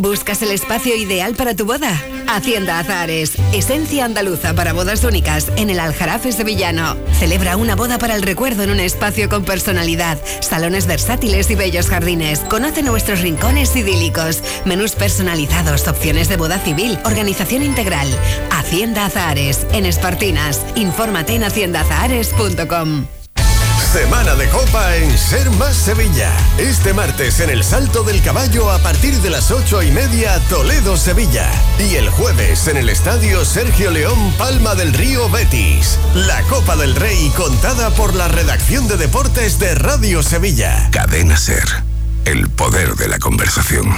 ¿Buscas el espacio ideal para tu boda? Hacienda Azares, esencia andaluza para bodas únicas en el Aljarafe sevillano. Celebra una boda para el recuerdo en un espacio con personalidad, salones versátiles y bellos jardines. Conoce nuestros rincones idílicos, menús personalizados, opciones de boda civil, organización integral. Hacienda Azares, en Espartinas. Infórmate en haciendazahares.com. Semana de Copa en Ser Más Sevilla. Este martes en el Salto del Caballo a partir de las ocho y media Toledo-Sevilla. Y el jueves en el Estadio Sergio León Palma del Río Betis. La Copa del Rey contada por la redacción de deportes de Radio Sevilla. Cadena Ser. El poder de la conversación.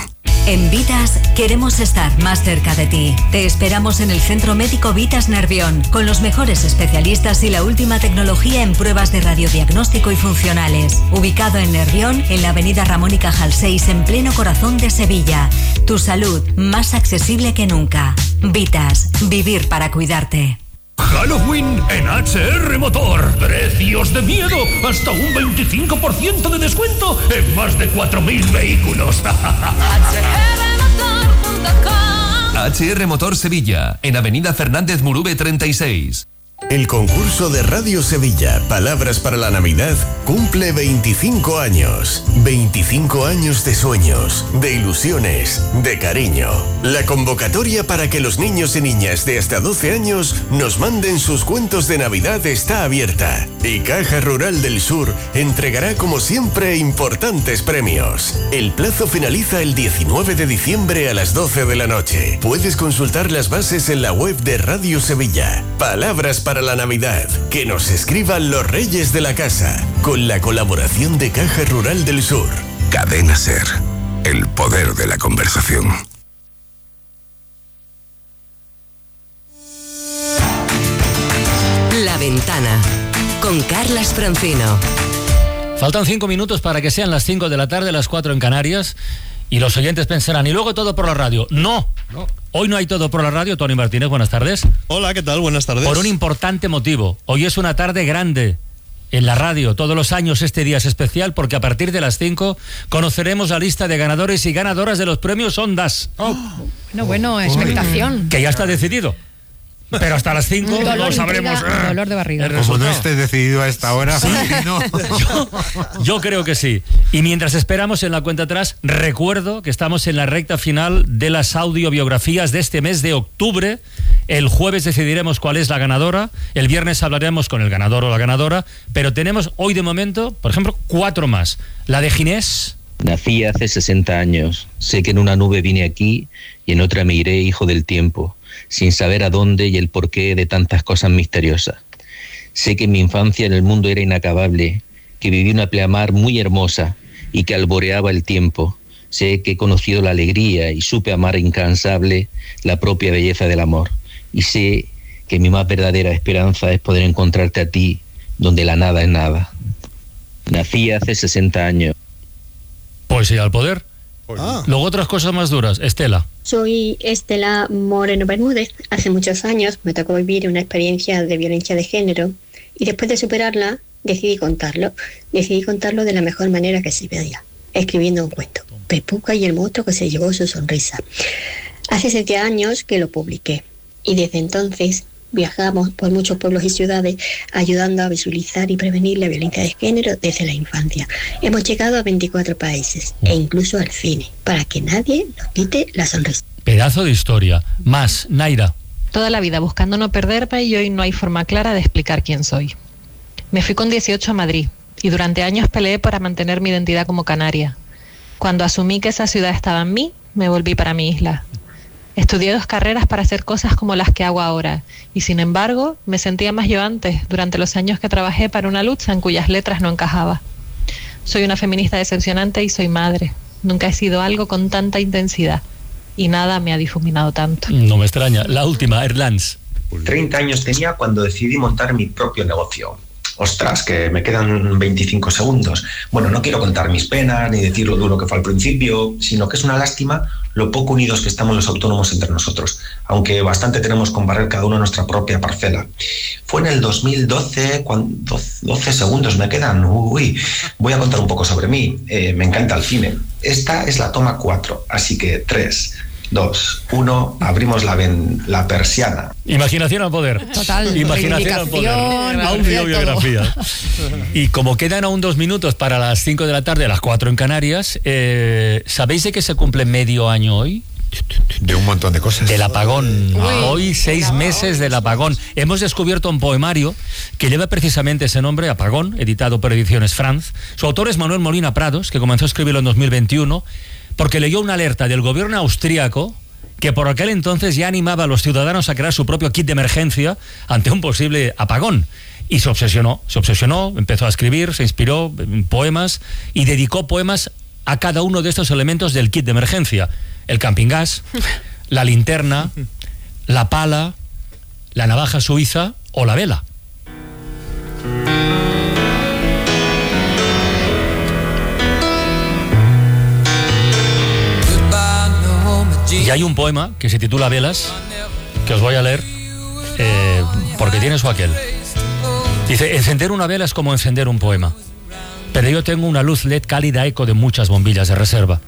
En Vitas queremos estar más cerca de ti. Te esperamos en el Centro Médico Vitas Nervión, con los mejores especialistas y la última tecnología en pruebas de radiodiagnóstico y funcionales. Ubicado en Nervión, en la avenida Ramón y Cajal 6, en pleno corazón de Sevilla. Tu salud, más accesible que nunca. Vitas, vivir para cuidarte. Halloween en HR Motor. Precios de miedo. Hasta un 25% de descuento en más de 4.000 vehículos. HR Motor Sevilla, en Avenida Fernández Murube 36. El concurso de Radio Sevilla, Palabras para la Navidad, cumple 25 años. 25 años de sueños, de ilusiones, de cariño. La convocatoria para que los niños y niñas de hasta 12 años nos manden sus cuentos de Navidad está abierta. Y Caja Rural del Sur entregará como siempre importantes premios. El plazo finaliza el 19 de diciembre a las 12 de la noche. Puedes consultar las bases en la web de Radio Sevilla. Palabras para la Navidad. Que nos escriban los reyes de la casa. Con la colaboración de Caja Rural del Sur. Cadena Ser. El poder de la conversación. La Ventana con Carlas Francino. Faltan cinco minutos para que sean las cinco de la tarde, las cuatro en Canarias. Y los oyentes pensarán, y luego todo por la radio. No, hoy no hay todo por la radio. Tony Martínez, buenas tardes. Hola, ¿qué tal? Buenas tardes. Por un importante motivo. Hoy es una tarde grande en la radio. Todos los años este día es especial porque a partir de las 5 conoceremos la lista de ganadores y ganadoras de los premios Ondas. Bueno, bueno, expectación. Que ya está decidido. Pero hasta las 5 Dolor, no sabremos. intriga, dolor de barriga. el Como no esté decidido a esta hora, no. Yo creo que sí. Y mientras esperamos en la cuenta atrás, recuerdo que estamos en la recta final de las audiobiografías de este mes de octubre. El jueves decidiremos cuál es la ganadora. El viernes hablaremos con el ganador o la ganadora. Pero tenemos hoy de momento, por ejemplo, cuatro más. La de Ginés. Nací hace 60 años. Sé que en una nube vine aquí y en otra me iré, hijo del tiempo, sin saber a dónde y el porqué de tantas cosas misteriosas. Sé que mi infancia en el mundo era inacabable, que viví una pleamar muy hermosa y que alboreaba el tiempo. Sé que he conocido la alegría y supe amar incansable la propia belleza del amor. Y sé que mi más verdadera esperanza es poder encontrarte a ti donde la nada es nada. Nací hace 60 años. Poesía al poder. Luego otras cosas más duras. Estela. Soy Estela Moreno Bermúdez. Hace muchos años me tocó vivir una experiencia de violencia de género y después de superarla decidí contarlo. Decidí contarlo de la mejor manera que se podía, escribiendo un cuento. Pepuca y el monstruo que se llevó su sonrisa. Hace siete años que lo publiqué y desde entonces viajamos por muchos pueblos y ciudades ayudando a visualizar y prevenir la violencia de género desde la infancia. Hemos llegado a 24 países e incluso al cine para que nadie nos quite la sonrisa. Pedazo de historia. Más. Naira. Toda la vida buscando no perderme y hoy no hay forma clara de explicar quién soy. Me fui con 18 a Madrid y durante años peleé para mantener mi identidad como canaria. Cuando asumí que esa ciudad estaba en mí, me volví para mi isla. Estudié dos carreras para hacer cosas como las que hago ahora y sin embargo me sentía más yo antes durante los años que trabajé para una lucha en cuyas letras no encajaba. Soy una feminista decepcionante y soy madre. Nunca he sido algo con tanta intensidad y nada me ha difuminado tanto. No me extraña. La última, Erlans. 30 años tenía cuando decidí montar mi propio negocio. Ostras, que me quedan 25 segundos. Bueno, no quiero contar mis penas ni decir lo duro que fue al principio, sino que es una lástima lo poco unidos que estamos los autónomos entre nosotros, aunque bastante tenemos con barrer cada uno nuestra propia parcela. Fue en el 2012, cuando 12 segundos me quedan, uy, voy a contar un poco sobre mí, eh, me encanta el cine. Esta es la toma 4, así que 3, dos, uno, abrimos la, ven- la persiana. Imaginación al poder. Total. Imaginación al poder. Autobiografía. Y como quedan aún dos minutos para las 5 de la tarde, las 4 en Canarias, eh, ¿sabéis de que se cumple medio año hoy? De un montón de cosas. Del apagón. Hoy seis meses del apagón. Hemos descubierto un poemario que lleva precisamente ese nombre, Apagón, editado por Ediciones Franz. Su autor es Manuel Molina Prados, que comenzó a escribirlo en 2021, porque leyó una alerta del gobierno austríaco que por aquel entonces ya animaba a los ciudadanos a crear su propio kit de emergencia ante un posible apagón. Y se obsesionó, se obsesionó, empezó a escribir, se inspiró en poemas y dedicó poemas a cada uno de estos elementos del kit de emergencia. El camping gas, la linterna, la pala, la navaja suiza o la vela. Hay un poema que se titula Velas, que os voy a leer, eh, porque tiene su aquel. Dice, encender una vela es como encender un poema, pero yo tengo una luz LED cálida eco de muchas bombillas de reserva.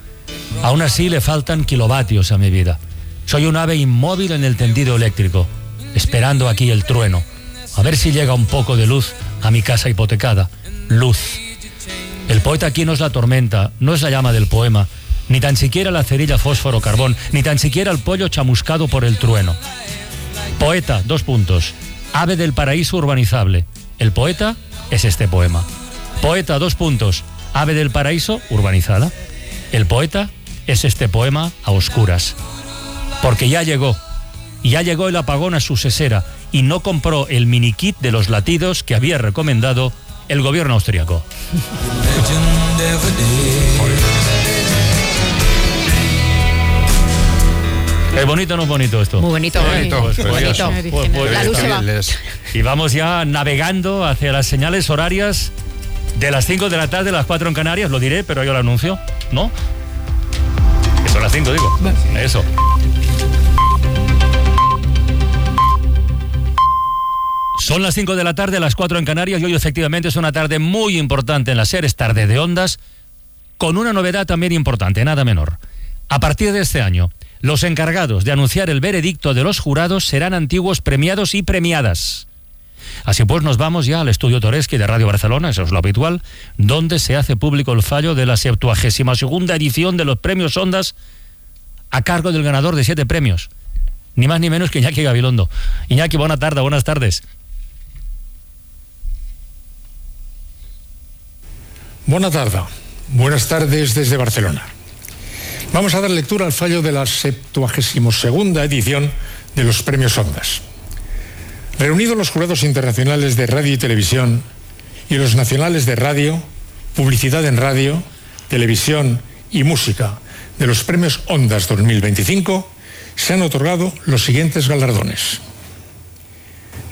Aún así le faltan kilovatios a mi vida. Soy un ave inmóvil en el tendido eléctrico, esperando aquí el trueno, a ver si llega un poco de luz a mi casa hipotecada. Luz. El poeta aquí no es la tormenta, no es la llama del poema, ni tan siquiera la cerilla fósforo carbón, ni tan siquiera el pollo chamuscado por el trueno. Poeta, dos puntos. Ave del paraíso urbanizable. El poeta es este poema. Poeta, dos puntos. Ave del paraíso urbanizada. El poeta es este poema a oscuras. Porque ya llegó. Ya llegó el apagón a su sesera y no compró el mini kit de los latidos que había recomendado el gobierno austriaco. ¿Es bonito o no es bonito esto? Muy bonito, ¿eh? Pues, pues, bonito. ya está. Pues, pues, La ya luz se va. Y vamos ya navegando hacia las señales horarias de las 5 de la tarde, las 4 en Canarias, lo diré, pero yo lo anuncio, ¿no? Que son las 5, digo. Eso. Son las 5 de la tarde, las 4 en Canarias, y hoy efectivamente es una tarde muy importante en la SER, es tarde de ondas, con una novedad también importante, nada menor. A partir de este año, los encargados de anunciar el veredicto de los jurados serán antiguos premiados y premiadas. Así pues, nos vamos ya al estudio Toreski de Radio Barcelona, eso es lo habitual, donde se hace público el fallo de la 72 segunda edición de los premios Ondas a cargo del ganador de siete premios. Ni más ni menos que Iñaki Gabilondo. Iñaki, buena tarde, buenas tardes. Buena tarde. Buenas tardes desde Barcelona. Vamos a dar lectura al fallo de la 72 edición de los premios Ondas. Reunidos los jurados internacionales de radio y televisión y los nacionales de radio, publicidad en radio, televisión y música de los premios Ondas 2025, se han otorgado los siguientes galardones.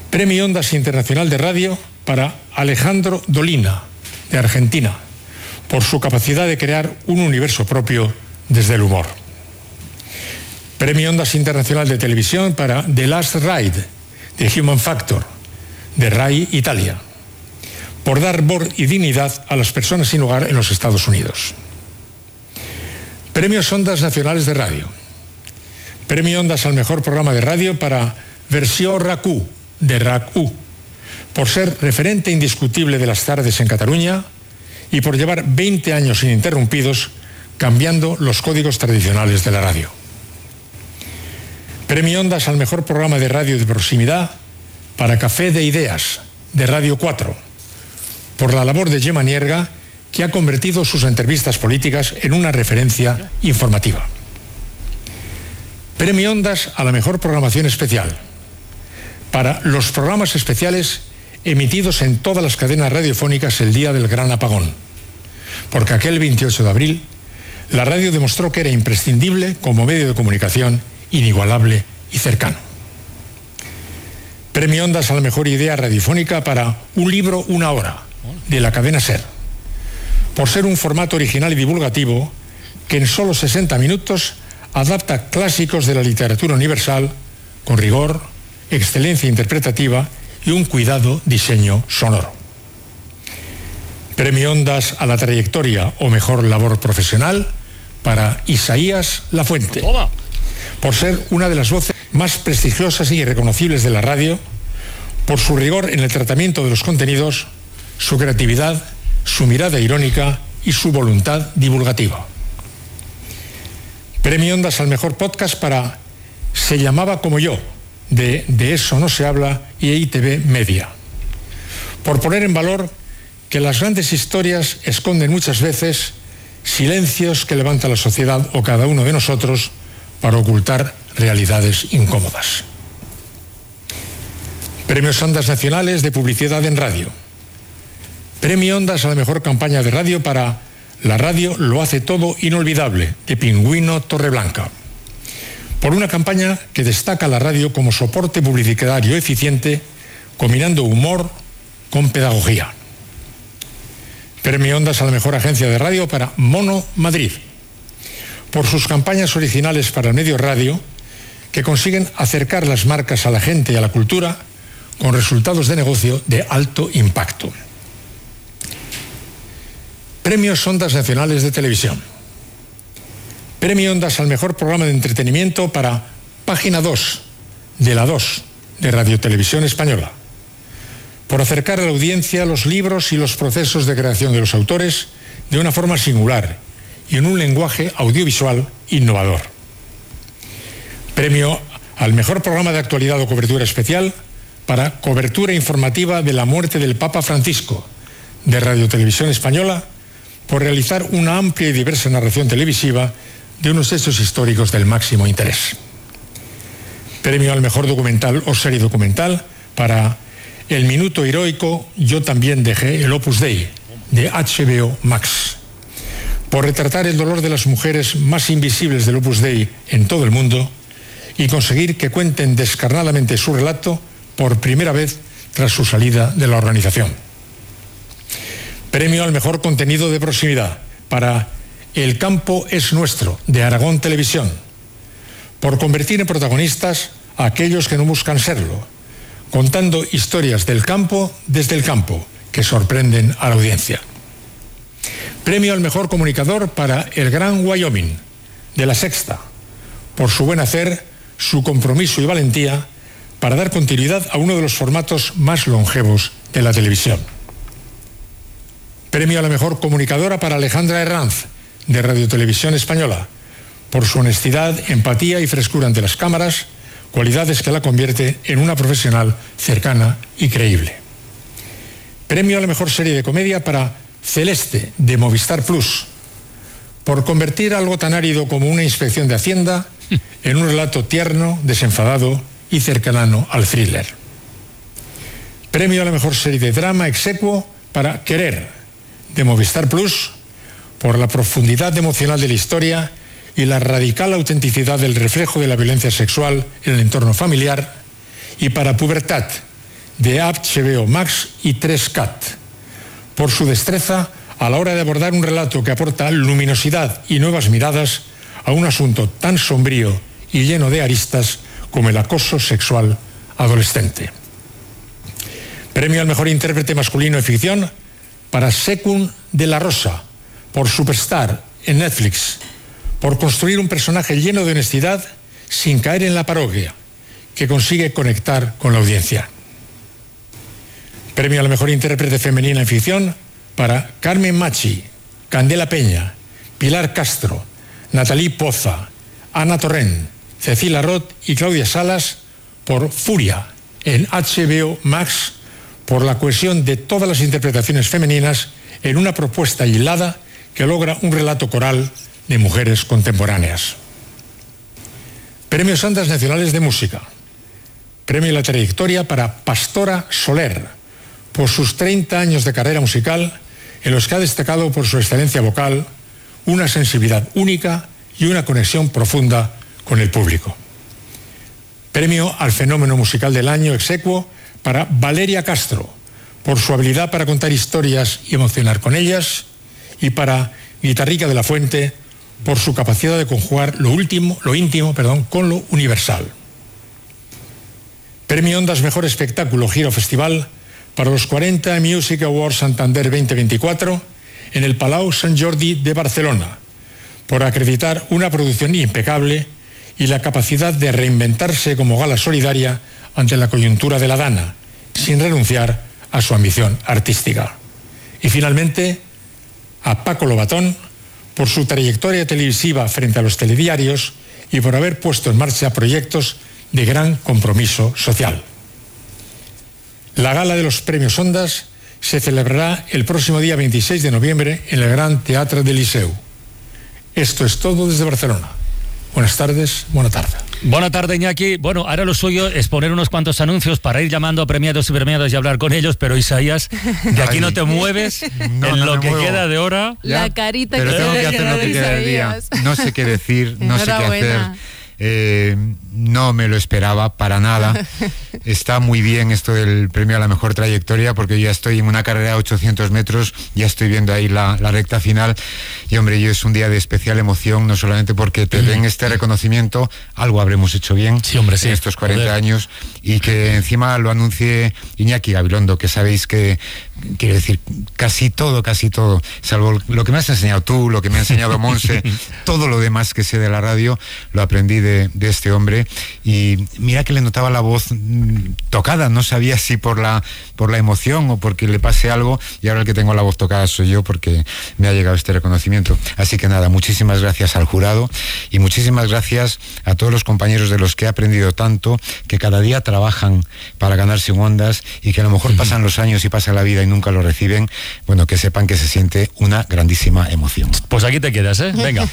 Premio Ondas Internacional de Radio para Alejandro Dolina, de Argentina, por su capacidad de crear un universo propio desde el humor. Premio Ondas Internacional de Televisión para The Last Ride, de Human Factor, de RAI Italia, por dar voz y dignidad a las personas sin hogar en los Estados Unidos. Premios Ondas Nacionales de Radio. Premio Ondas al mejor programa de radio para Versión RACU, de RACU, por ser referente indiscutible de las tardes en Cataluña y por llevar 20 años ininterrumpidos cambiando los códigos tradicionales de la radio. Premio Ondas al mejor programa de radio de proximidad para Café de Ideas, de Radio 4, por la labor de Gemma Nierga, que ha convertido sus entrevistas políticas en una referencia informativa. Premio Ondas a la mejor programación especial, para los programas especiales emitidos en todas las cadenas radiofónicas el día del gran apagón, porque aquel 28 de abril la radio demostró que era imprescindible como medio de comunicación inigualable y cercano. Premio Ondas a la mejor idea radiofónica para Un libro, una hora, de la cadena Ser. Por ser un formato original y divulgativo que en solo 60 minutos adapta clásicos de la literatura universal con rigor, excelencia interpretativa y un cuidado diseño sonoro. Premio Ondas a la trayectoria o mejor labor profesional para Isaías Lafuente. Por ser una de las voces más prestigiosas y reconocibles de la radio, por su rigor en el tratamiento de los contenidos, su creatividad, su mirada irónica y su voluntad divulgativa. Premio Ondas al mejor podcast para Se llamaba como yo, de De eso no se habla y EITV Media. Por poner en valor que las grandes historias esconden muchas veces silencios que levanta la sociedad o cada uno de nosotros para ocultar realidades incómodas. Premios Ondas Nacionales de Publicidad en Radio. Premio Ondas a la mejor campaña de radio para La radio lo hace todo inolvidable, de Pingüino Torreblanca. Por una campaña que destaca la radio como soporte publicitario eficiente, combinando humor con pedagogía. Premio Ondas a la mejor agencia de radio para Mono Madrid. Por sus campañas originales para el medio radio, que consiguen acercar las marcas a la gente y a la cultura con resultados de negocio de alto impacto. Premios Ondas Nacionales de Televisión. Premio Ondas al mejor programa de entretenimiento para Página 2 de la 2 de Radio Televisión Española. Por acercar a la audiencia los libros y los procesos de creación de los autores de una forma singular y en un lenguaje audiovisual innovador. Premio al mejor programa de actualidad o cobertura especial para cobertura informativa de la muerte del Papa Francisco de Radio Televisión Española por realizar una amplia y diversa narración televisiva de unos hechos históricos del máximo interés. Premio al mejor documental o serie documental para El Minuto Heroico, Yo también dejé el Opus Dei, de HBO Max. Por retratar el dolor de las mujeres más invisibles del Opus Dei en todo el mundo y conseguir que cuenten descarnadamente su relato por primera vez tras su salida de la organización. Premio al mejor contenido de proximidad para El campo es nuestro, de Aragón Televisión, por convertir en protagonistas a aquellos que no buscan serlo, contando historias del campo desde el campo que sorprenden a la audiencia. Premio al mejor comunicador para El Gran Wyoming, de la Sexta, por su buen hacer, su compromiso y valentía para dar continuidad a uno de los formatos más longevos de la televisión. Premio a la mejor comunicadora para Alejandra Herranz, de Radio Televisión Española, por su honestidad, empatía y frescura ante las cámaras, cualidades que la convierte en una profesional cercana y creíble. Premio a la mejor serie de comedia para Celeste, de Movistar Plus, por convertir algo tan árido como una inspección de Hacienda en un relato tierno, desenfadado y cercano al thriller. Premio a la mejor serie de drama execuo para Querer, de Movistar Plus por la profundidad emocional de la historia y la radical autenticidad del reflejo de la violencia sexual en el entorno familiar y para Pubertad de HBO Max y 3CAT por su destreza a la hora de abordar un relato que aporta luminosidad y nuevas miradas a un asunto tan sombrío y lleno de aristas como el acoso sexual adolescente. Premio al mejor intérprete masculino en ficción para Secund de la Rosa, por Superstar en Netflix, por construir un personaje lleno de honestidad sin caer en la parodia, que consigue conectar con la audiencia. Premio a la mejor intérprete femenina en ficción para Carmen Machi, Candela Peña, Pilar Castro, Natalie Poza, Ana Torrent, Cecilia Roth y Claudia Salas por Furia en HBO Max por la cohesión de todas las interpretaciones femeninas en una propuesta hilada que logra un relato coral de mujeres contemporáneas. Premios Santas Nacionales de Música. Premio La Trayectoria para Pastora Soler, por sus 30 años de carrera musical, en los que ha destacado por su excelencia vocal, una sensibilidad única y una conexión profunda con el público. Premio al fenómeno musical del año execuo para Valeria Castro, por su habilidad para contar historias y emocionar con ellas, y para Guitarrica de la Fuente, por su capacidad de conjugar lo último, lo íntimo, perdón, con lo universal. Premio Ondas Mejor Espectáculo Giro Festival para los 40 Music Awards Santander 2024 en el Palau Sant Jordi de Barcelona, por acreditar una producción impecable y la capacidad de reinventarse como gala solidaria ante la coyuntura de la Dana, sin renunciar a su ambición artística. Y finalmente, a Paco Lobatón por su trayectoria televisiva frente a los telediarios y por haber puesto en marcha proyectos de gran compromiso social. La gala de los premios Ondas se celebrará el próximo día 26 de noviembre en el Gran Teatro del Liceu. Esto es todo desde Barcelona. Buenas tardes, buena tarde. Buena tarde, Iñaki. Bueno, ahora lo suyo es poner unos cuantos anuncios para ir llamando a premiados y premiados y hablar con ellos, pero Isaías, de aquí no te mueves No, en no lo que muevo. queda de hora. La carita pero que tengo que hacer lo de que queda del día. No sé qué decir, no sé qué hacer. Eh, no me lo esperaba para nada. Está muy bien esto del premio a la mejor trayectoria porque ya estoy en una carrera de 800 metros, ya estoy viendo ahí la, la recta final y hombre, yo es un día de especial emoción, no solamente porque te den este reconocimiento, algo habremos hecho bien hombre, sí. en estos 40 Joder. años y que encima lo anuncie Iñaki Gabilondo, que sabéis que, quiero decir, casi todo, casi todo, salvo lo que me has enseñado tú, lo que me ha enseñado Monse, todo lo demás que sé de la radio, lo aprendí de, de este hombre y mira que le notaba la voz mm, tocada, no sabía si por la, por la emoción o porque le pase algo y ahora el que tengo la voz tocada soy yo porque me ha llegado este reconocimiento. Así que nada, muchísimas gracias al jurado y muchísimas gracias a todos los compañeros de los que he aprendido tanto, que cada día trabajan para ganarse un ondas y que a lo mejor pasan los años y pasa la vida y nunca lo reciben, bueno, que sepan que se siente una grandísima emoción. Pues aquí te quedas, ¿eh? Venga.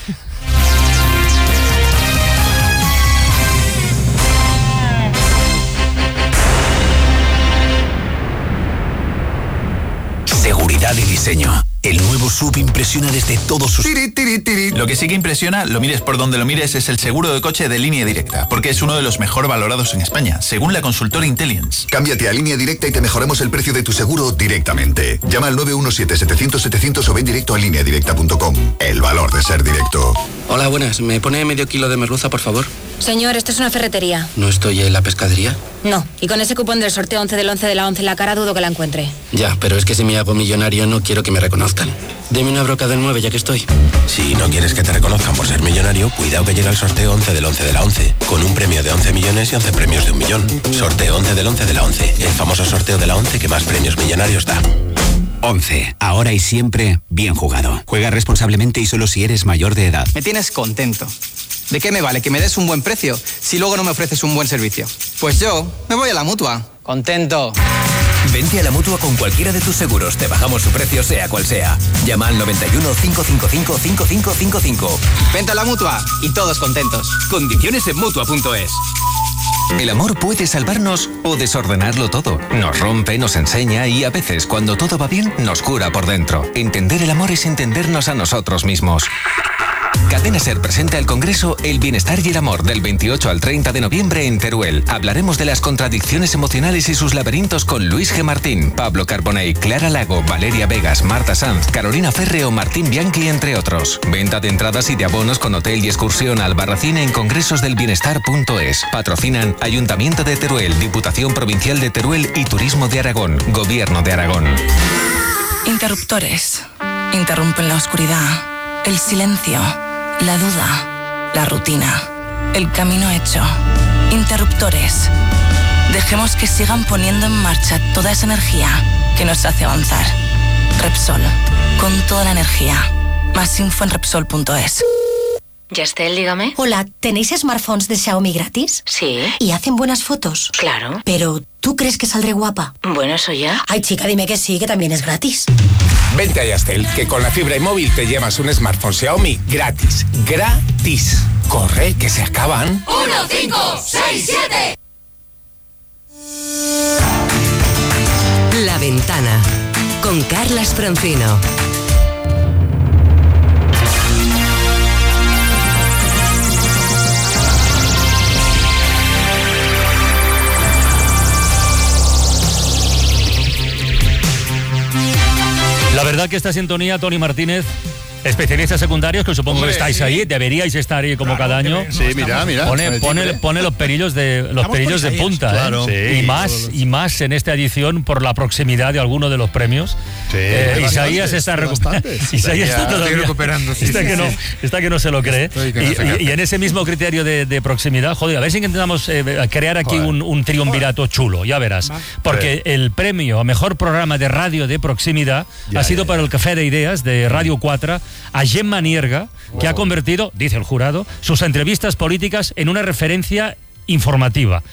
Seguridad y diseño. Sub impresiona desde todos sus... Lo que sí que impresiona, lo mires por donde lo mires, es el seguro de coche de línea directa, porque es uno de los mejor valorados en España, según la consultora Intelligence. Cámbiate a línea directa y te mejoramos el precio de tu seguro directamente. Llama al 917-700-700 o ven directo a lineadirecta.com. El valor de ser directo. Hola, buenas. ¿Me pone medio kilo de merluza, por favor? Señor, esto es una ferretería. ¿No estoy en la pescadería? No, y con ese cupón del sorteo 11 del 11 de la 11 en la cara dudo que la encuentre. Ya, pero es que si me hago millonario no quiero que me reconozcan. Deme una broca del 9 ya que estoy. Si no quieres que te reconozcan por ser millonario, cuidado que llega el sorteo 11 del 11 de la 11, con un premio de 11 millones y 11 premios de un millón. Sorteo 11 del 11 de la 11, el famoso sorteo de la 11 que más premios millonarios da. 11. Ahora y siempre, bien jugado. Juega responsablemente y solo si eres mayor de edad. Me tienes contento. ¿De qué me vale que me des un buen precio si luego no me ofreces un buen servicio? Pues yo me voy a la mutua. Contento. Vente a la mutua con cualquiera de tus seguros. Te bajamos su precio, sea cual sea. Llama al 91 555 5555. Vente a la mutua y todos contentos. Condiciones en mutua.es. El amor puede salvarnos o desordenarlo todo. Nos rompe, nos enseña y a veces, cuando todo va bien, nos cura por dentro. Entender el amor es entendernos a nosotros mismos. Cadena Ser presenta el Congreso El Bienestar y el Amor del 28 al 30 de noviembre en Teruel. Hablaremos de las contradicciones emocionales y sus laberintos con Luis G. Martín, Pablo Carbonell, Clara Lago, Valeria Vegas, Marta Sanz, Carolina Ferre o Martín Bianchi, entre otros. Venta de entradas y de abonos con hotel y excursión al Barracín en congresosdelbienestar.es. Patrocinan Ayuntamiento de Teruel, Diputación Provincial de Teruel y Turismo de Aragón, Gobierno de Aragón. Interruptores. Interrumpen la oscuridad, el silencio, la duda, la rutina, el camino hecho. Interruptores. Dejemos que sigan poniendo en marcha toda esa energía que nos hace avanzar. Repsol. Con toda la energía. Más info en Repsol.es. Yastel, dígame. Hola, ¿tenéis smartphones de Xiaomi gratis? Sí. ¿Y hacen buenas fotos? Claro. Pero, ¿tú crees que saldré guapa? Bueno, eso ya. Ay, chica, dime que sí, que también es gratis. Vente a Yastel, que con la fibra y móvil te llevas un smartphone Xiaomi gratis. Gratis. Corre, que se acaban. 1, 5, 6, 7. La ventana con Carlas Francino. La verdad que esta sintonía, Tony Martínez, especialistas secundarios, que supongo Hombre, que estáis sí. ahí, deberíais estar ahí como cada año. Sí, mira, mira, Pone, pone, los perillos de los Estamos perillos de punta, ¿eh? claro. Sí, y más y más en esta edición por la proximidad de alguno de los premios. Eh, hay Isaías está recuperando. Isaías está Estoy todavía recuperando, sí, está sí, que sí. no está que no se lo cree. Estoy que no Y, en ese mismo criterio de, de proximidad, joder, a ver si intentamos eh, crear aquí un, un triunvirato chulo, ya verás. Porque el premio a mejor programa de radio de proximidad Ya, ha sido ya, para el Café de Ideas de Radio 4 a Gemma Nierga, que ha convertido, dice el jurado, sus entrevistas políticas en una referencia informativa.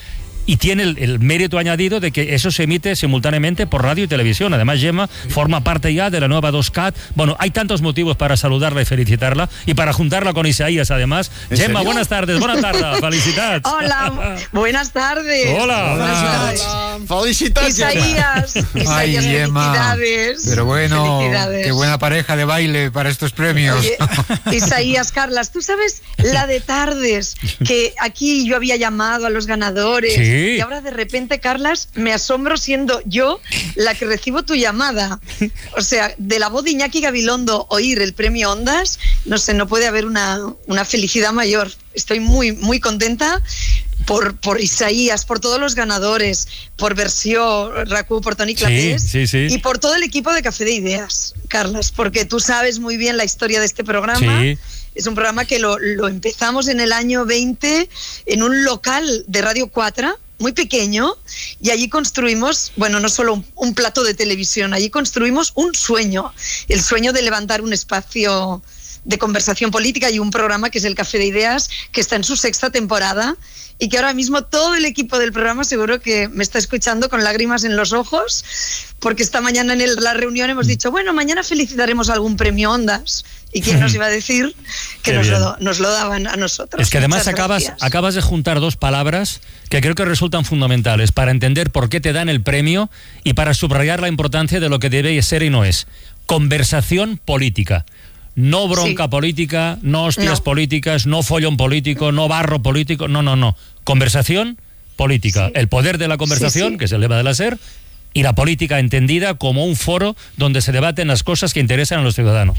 Y tiene el, el mérito añadido de que eso se emite simultáneamente por radio y televisión. Además, Gemma forma parte ya de la nueva 2CAT. Bueno, hay tantos motivos para saludarla y felicitarla y para juntarla con Isaías, además. ¿En Gemma, serio? buenas tardes, buenas tardes, felicidades. Hola, buenas tardes. Hola. Felicitats, Isaías, Ay, Isaías, Gemma. felicidades. Pero bueno, Felicidades. qué buena pareja de baile para estos premios. Oye, Isaías, Carlas, tú sabes la de tardes que aquí yo había llamado a los ganadores Sí. Y ahora de repente, Carlas, me asombro siendo yo la que recibo tu llamada. O sea, de la voz de Iñaki Gabilondo oír el premio Ondas, no sé, no puede haber una, una felicidad mayor. Estoy muy, muy contenta por, por Isaías, por todos los ganadores, por Versión, Raku, por Tony Clapés sí, sí. y por todo el equipo de Café de Ideas, Carlas, porque tú sabes muy bien la historia de este programa. Sí. Es un programa que lo, lo empezamos en el año 20 en un local de Radio 4 muy pequeño y allí construimos, bueno, no solo un, un plato de televisión, allí construimos un sueño, el sueño de levantar un espacio de conversación política y un programa que es el Café de Ideas, que está en su sexta temporada y que ahora mismo todo el equipo del programa seguro que me está escuchando con lágrimas en los ojos, porque esta mañana en el- la reunión hemos dicho, bueno, mañana felicitaremos algún premio Ondas. ¿Y quién nos iba a decir que nos lo, nos lo daban a nosotros? Es que además acabas, acabas de juntar dos palabras que creo que resultan fundamentales para entender por qué te dan el premio y para subrayar la importancia de lo que debe ser y no es. Conversación política. No bronca Sí. política, no hostias No. políticas, no follón político, no barro político, no, no, no. Conversación política. El poder de la conversación, Sí, que es el lema de la SER, y la política entendida como un foro donde se debaten las cosas que interesan a los ciudadanos.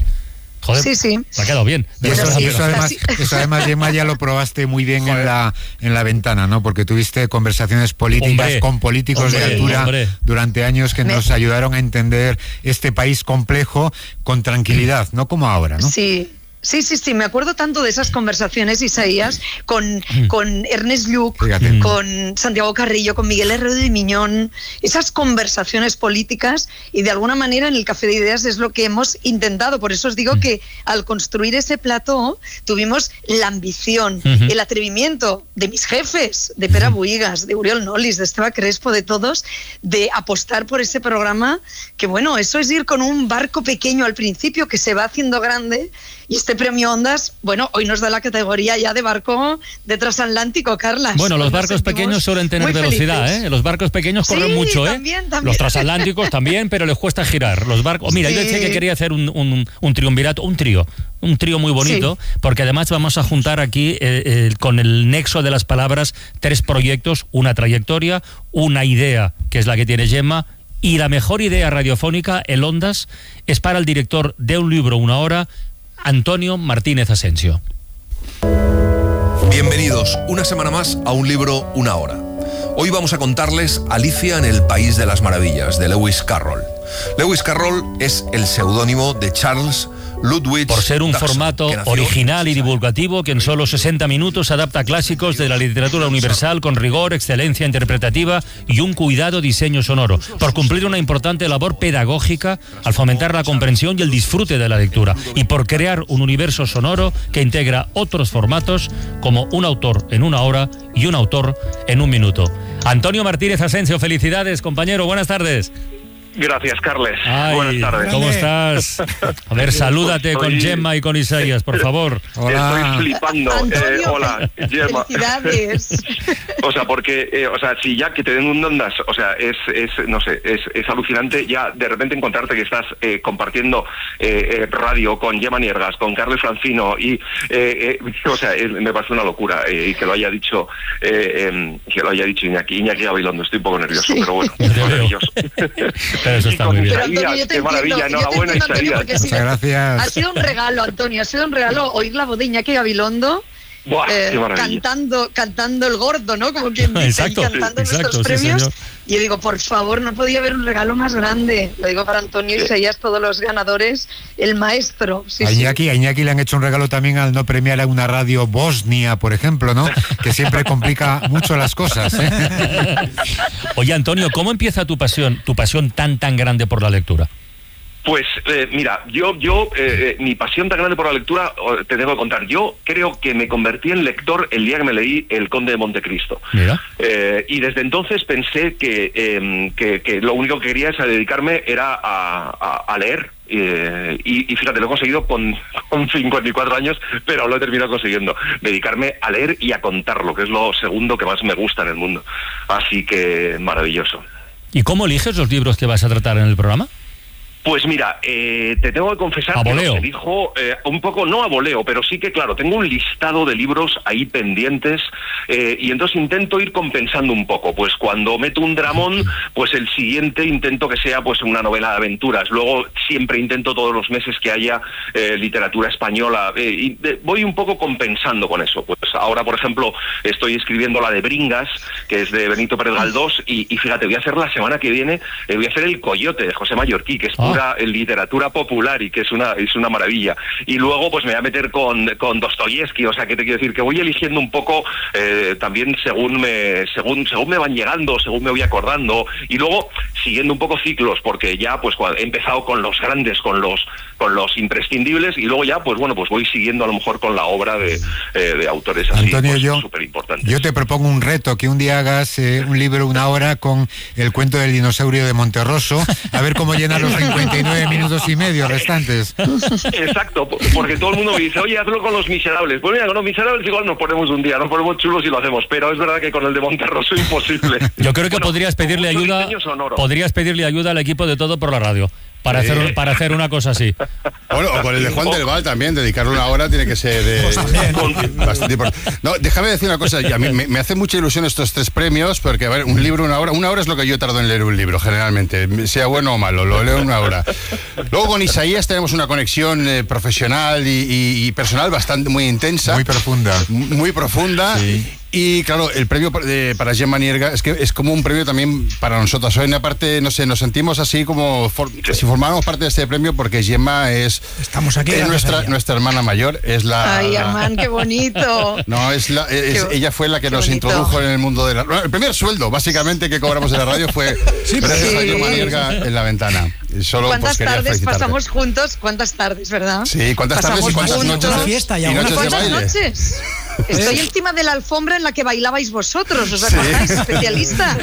Joder, Sí, sí. me ha quedado bien. Y eso, sí, y eso además, eso además, Gemma, ya lo probaste muy bien en la, en la ventana, ¿no? Porque tuviste conversaciones políticas Hombre, con políticos de altura hombre. durante años que Me- nos ayudaron a entender este país complejo con tranquilidad, no como ahora, ¿no? Sí. Sí, sí, sí, me acuerdo tanto de esas conversaciones, Isaías, con, con Ernest Lluc, Fíjate. con Santiago Carrillo, con Miguel Herrero de Miñón, esas conversaciones políticas y de alguna manera en el Café de Ideas es lo que hemos intentado. Por eso os digo que al construir ese plató tuvimos la ambición, el atrevimiento de mis jefes, de Pera Buigas, de Uriol Nolis, de Esteba Crespo, de todos, de apostar por ese programa, que bueno, eso es ir con un barco pequeño al principio que se va haciendo grande y este premio Ondas, bueno, hoy nos da la categoría ya de barco de transatlántico, Carlas. Bueno, los barcos pequeños suelen tener velocidad. ¿eh? Los barcos pequeños corren Sí, mucho, ¿eh? también. Los transatlánticos también, pero les cuesta girar. Los barcos. Mira, yo decía que quería hacer un, un, un triunvirato, un trío, un trío muy bonito, porque además vamos a juntar aquí eh, eh, con el nexo de las palabras tres proyectos, una trayectoria, una idea, que es la que tiene Gemma, y la mejor idea radiofónica, el Ondas, es para el director de un libro, una hora, Antonio Martínez Asensio. Bienvenidos una semana más a un libro, una hora. Hoy vamos a contarles Alicia en el País de las Maravillas, de Lewis Carroll. Lewis Carroll es el seudónimo de Charles Ludwig. Por ser un formato original y divulgativo que en solo 60 minutos adapta clásicos de la literatura universal con rigor, excelencia interpretativa y un cuidado diseño sonoro, por cumplir una importante labor pedagógica al fomentar la comprensión y el disfrute de la lectura, y por crear un universo sonoro que integra otros formatos como un autor en una hora y un autor en un minuto. Antonio Martínez Asensio, felicidades, compañero, buenas tardes. Gracias, Carles. Ay, Buenas tardes. ¿Cómo estás? A ver, salúdate con Gemma y con Isaías, por favor. Estoy flipando. Eh, hola, Gemma. Felicidades. O sea, porque, eh, o sea, si ya que te den un ondas, o sea, es, es no sé, es, es alucinante ya de repente encontrarte que estás eh, compartiendo eh, radio con Gemma Niergas, con Carlos Francino y, eh, eh, o sea, eh, me parece una locura eh, y que lo haya dicho, eh, em, que lo haya dicho Iñaki, Iñaki Gabilondo, estoy un poco nervioso, pero bueno, maravilloso. Pero eso está muy bien. Pero, Antonio, yo te qué maravilla, entiendo, yo te enhorabuena, Muchas gracias. Ha sido un regalo, Antonio, ha sido un regalo oír la voz de Iñaki Gabilondo. Buah, eh, cantando, cantando el gordo, ¿no? Como quien dice, Exacto, y cantando exacto, nuestros sí, premios. y yo digo, por favor, no podía haber un regalo más grande. Lo digo para Antonio Isaías, todos los ganadores, el maestro. Sí, a sí. Iñaki, a Iñaki le han hecho un regalo también al no premiar a una radio Bosnia, por ejemplo, ¿no? Que siempre complica mucho las cosas. ¿eh? Oye, Antonio, ¿cómo empieza tu pasión, tu pasión tan, tan grande por la lectura? Pues eh, mira, yo, yo eh, eh, mi pasión tan grande por la lectura, o- te tengo que contar, yo creo que me convertí en lector el día que me leí El Conde de Montecristo. Mira. Eh, y desde entonces pensé que, eh, que, que lo único que quería es a dedicarme era a, a- a leer. Eh, y, y fíjate, lo he conseguido con, con 54 años, pero lo he terminado consiguiendo. Dedicarme a leer y a contarlo, que es lo segundo que más me gusta en el mundo. Así que maravilloso. ¿Y cómo eliges los libros que vas a tratar en el programa? Pues mira, eh, te tengo que confesar A que elijo eh, un poco, no a voleo, pero sí que, claro, tengo un listado de libros ahí pendientes eh, y entonces intento ir compensando un poco. Pues cuando meto un dramón, pues el siguiente intento que sea pues una novela de aventuras. Luego siempre intento todos los meses que haya eh, literatura española eh, y eh, voy un poco compensando con eso. Pues ahora, por ejemplo, estoy escribiendo la de Bringas, que es de Benito Pérez Galdós y, y fíjate, voy a hacer la semana que viene, voy a hacer El Coyote de José Mallorquí, que es Ah. Pura literatura popular y que es una es una maravilla. Y luego pues me voy a meter con, con Dostoyevsky, o sea, que te quiero decir que voy eligiendo un poco eh, también según me según según me van llegando, según me voy acordando y luego siguiendo un poco ciclos porque ya pues he empezado con los grandes, con los con los imprescindibles y luego ya pues bueno, pues voy siguiendo a lo mejor con la obra de, eh, de autores así Antonio, pues, yo- súper importantes. Yo te propongo un reto, que un día hagas eh, un libro, una hora, con el cuento del dinosaurio de Monterroso, a ver cómo llenas los 59 minutos y medio restantes. Exacto, po- porque todo el mundo me dice, oye, hazlo con los miserables. Pues mira, con los miserables igual nos ponemos un día, nos ponemos chulos y lo hacemos, pero es verdad que con el de Monterroso imposible. Yo creo que Bueno, podrías pedirle ayuda, podrías pedirle ayuda al equipo de todo por la radio para Sí. hacer un- para hacer una cosa así. Bueno, o con el de Juan del Val también, dedicarle una hora tiene que ser eh, bastante importante. No, déjame decir una cosa, a mí me, me hace mucha ilusión estos tres premios, porque a ver, un libro, una hora, una hora es lo que yo tardo en leer un libro, generalmente, sea bueno o malo, lo leo en una hora. Luego con Isaías tenemos una conexión eh, profesional y, y- y personal bastante muy intensa. Muy profunda. Muy profunda. Y claro, el premio pa- de- para Gemma Nierga es que es como un premio también para nosotros. Hoy, aparte, no sé, nos sentimos así como for- si formáramos parte de este premio porque Gemma es, Estamos aquí es gracias a nuestra, nuestra hermana mayor. Es la, Ay, Armán, qué bonito. no, es la, es- Qué- ella fue la que nos bonito. introdujo en el mundo de la. bueno, el primer sueldo, básicamente, que cobramos de la radio fue gracias a Sí. Gemma Nierga en la ventana. Solo ¿Cuántas pues, tardes pasamos juntos? ¿Cuántas tardes, verdad? Sí, ¿cuántas tardes Pasamos y cuántas juntos. noches de- y y noches de ¿Cuántas baile? noches? Estoy encima de la alfombra en la que bailabais vosotros, ¿os Sí. acordáis, especialistas?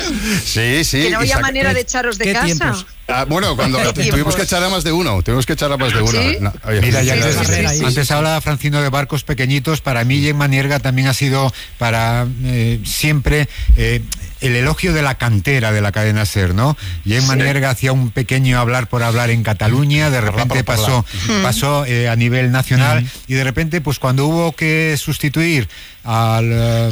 Sí, sí. que no había manera de echaros de casa. Ah, bueno, cuando ¿Qué tuvimos que echar a más de uno, tuvimos que echar a más de uno. ¿Sí? No, oye, Mira, ya que felicidades. antes hablaba Francino de barcos pequeñitos, para mí Gemma Nierga también ha sido para eh, siempre eh, el elogio de la cantera de la cadena SER, ¿no? Gemma Sí. Nierga hacía un pequeño hablar por hablar en Cataluña, de repente pasó, pasó eh, a nivel nacional y de repente, pues cuando hubo que sustituir al eh,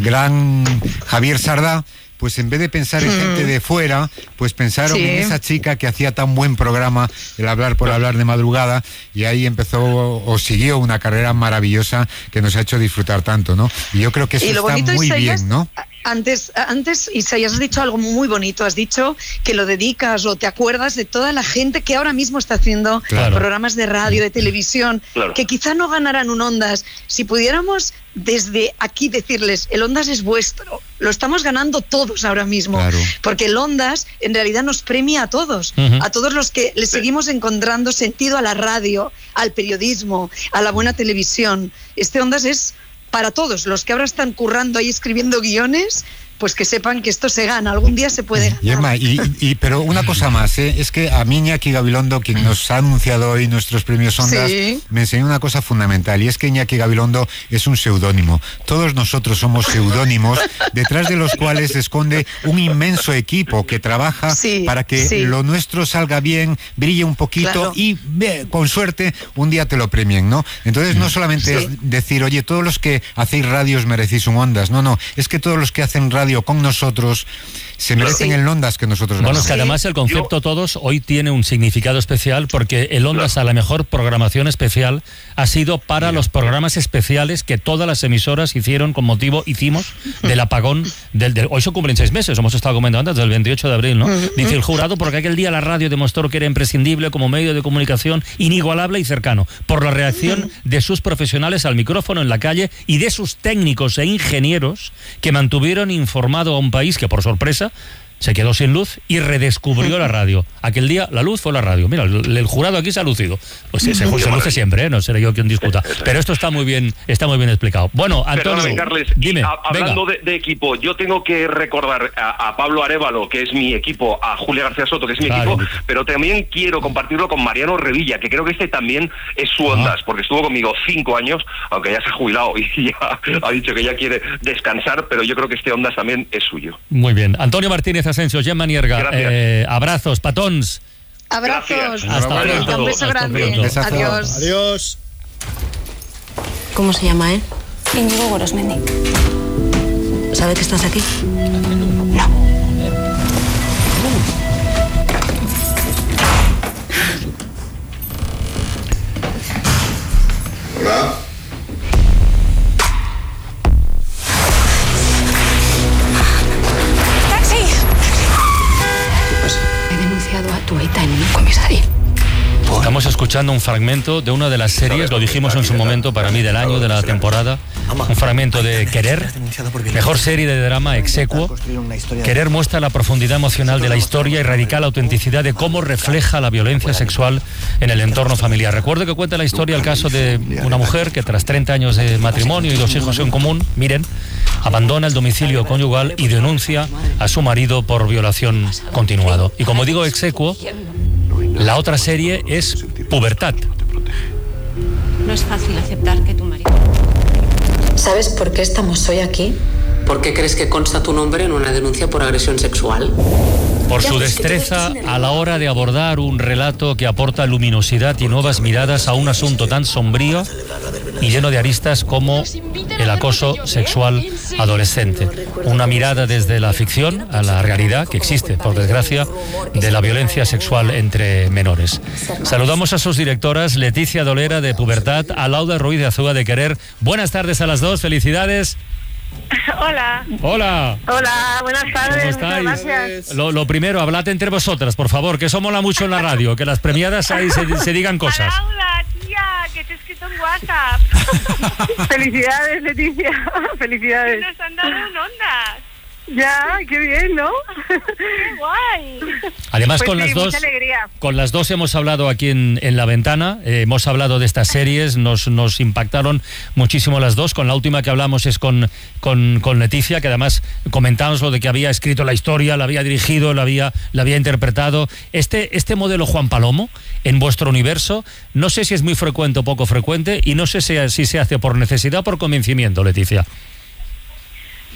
gran Javier Sardá, pues en vez de pensar en Mm. gente de fuera, pues pensaron Sí. en esa chica que hacía tan buen programa, el hablar por hablar de madrugada, y ahí empezó o siguió una carrera maravillosa que nos ha hecho disfrutar tanto, ¿no? Y yo creo que eso está muy bien, ¿no? Antes, antes, Isaías, has dicho algo muy bonito. Has dicho que lo dedicas o te acuerdas de toda la gente que ahora mismo está haciendo Claro. programas de radio, de televisión, Claro. que quizá no ganarán un Ondas. Si pudiéramos desde aquí decirles, el Ondas es vuestro, lo estamos ganando todos ahora mismo. Claro. Porque el Ondas en realidad nos premia a todos, a todos los que le seguimos encontrando sentido a la radio, al periodismo, a la buena televisión. Este Ondas es para todos, los que ahora están currando ahí escribiendo guiones, pues que sepan que esto se gana, algún día se puede ganar. Gemma, y, y- pero una cosa más, ¿eh? es que a mí Iñaki Gabilondo, quien nos ha anunciado hoy nuestros premios Ondas, Sí. me enseñó una cosa fundamental, y es que Iñaki Gabilondo es un seudónimo. Todos nosotros somos seudónimos, detrás de los cuales se esconde un inmenso equipo que trabaja para que sí. lo nuestro salga bien, brille un poquito Claro. y ve, con suerte un día te lo premien, ¿no? Entonces no solamente Sí. es decir, oye, todos los que hacéis radios merecéis un Ondas, no, no, es que todos los que hacen radio radio con nosotros, se merecen el Ondas que nosotros Bueno, es que además el concepto todos hoy tiene un significado especial porque el Ondas a la mejor programación especial ha sido para los programas especiales que todas las emisoras hicieron con motivo, hicimos, del apagón del, del- hoy se cumplen seis meses, hemos estado comentando antes, del 28 de abril, ¿no? Dice el jurado porque aquel día la radio demostró que era imprescindible como medio de comunicación inigualable y cercano, por la reacción de sus profesionales al micrófono en la calle y de sus técnicos e ingenieros que mantuvieron informado a un país que por sorpresa se quedó sin luz y redescubrió la radio. Aquel día la luz fue la radio. Mira, el, el jurado aquí se ha lucido. Pues se, se luce siempre, ¿eh? no seré yo quien discuta. Pero esto está muy bien, está muy bien explicado. Bueno, Antonio, Perdóname, Carles, dime, a- hablando de, de equipo, yo tengo que recordar a, a Pablo Arevalo, que es mi equipo, a Julia García Soto, que es mi Claro. equipo, pero también quiero compartirlo con Mariano Revilla, que creo que este también es su ondas, porque estuvo conmigo cinco años, aunque ya se ha jubilado y ya ha dicho que ya quiere descansar, pero yo creo que este ondas también es suyo. Muy bien. Antonio Martínez Asensio, Gemma Nierga, Gracias. eh, abrazos, patons. Abrazos. Hasta pronto. Un beso grande. Adiós. Adiós. ¿Cómo se llama él? Íñigo Gorosmendi. ¿Sabe que estás aquí? Hola. Estamos escuchando un fragmento de una de las series, lo dijimos en su momento para mí del año, de la temporada, un fragmento de Querer, mejor serie de drama execuo. Querer muestra la profundidad emocional de la historia y radical autenticidad de cómo refleja la violencia sexual en el entorno familiar. Recuerdo que cuenta la historia el caso de una mujer que tras 30 años de matrimonio y dos hijos en común, miren, abandona el domicilio conyugal y denuncia a su marido por violación continuado. Y como digo execuo, la otra serie es Pubertad. No es fácil aceptar que tu marido. ¿Sabes por qué estamos hoy aquí? ¿Por qué crees que consta tu nombre en una denuncia por agresión sexual? Por su destreza a la hora de abordar un relato que aporta luminosidad y nuevas miradas a un asunto tan sombrío y lleno de aristas como el acoso sexual adolescente. Una mirada desde la ficción a la realidad que existe, por desgracia, de la violencia sexual entre menores. Saludamos a sus directoras, Leticia Dolera de Pubertad, Alauda Ruiz de Azúa de Querer. Buenas tardes a las dos, felicidades. Hola. Hola. Hola, buenas tardes. ¿Cómo muchas estáis? gracias. Lo, lo primero, hablad entre vosotras, por favor, que eso mola mucho en la radio, que las premiadas ahí se, se digan cosas. WhatsApp. Felicidades, Leticia. Felicidades. Nos han dado un ondas. Ya, qué bien, ¿no? Qué guay. Además, Pues con sí, las dos. Alegría. Con las dos hemos hablado aquí en, en La Ventana, eh, hemos hablado de estas series, nos, nos impactaron muchísimo las dos. Con la última que hablamos es con, con, con Leticia, que además comentamos lo de que había escrito la historia, la había dirigido, la había, la había interpretado. Este, este modelo Juan Palomo, en vuestro universo, no sé si es muy frecuente o poco frecuente, y no sé si, si se hace por necesidad o por convencimiento, Leticia.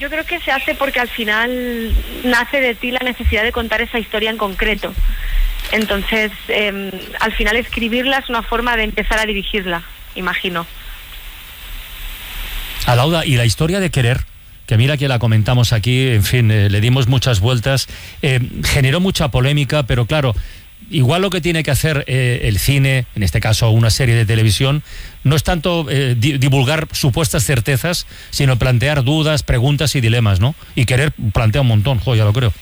Yo creo que se hace porque al final nace de ti la necesidad de contar esa historia en concreto. Entonces, eh, al final escribirla es una forma de empezar a dirigirla, imagino. Alauda, y la historia de querer, que mira que la comentamos aquí, en fin, eh, le dimos muchas vueltas, eh, generó mucha polémica, pero claro, igual lo que tiene que hacer eh, el cine, en este caso una serie de televisión, no es tanto eh, di- divulgar supuestas certezas, sino plantear dudas, preguntas y dilemas, ¿no? Y querer plantea un montón, jo, ya lo creo.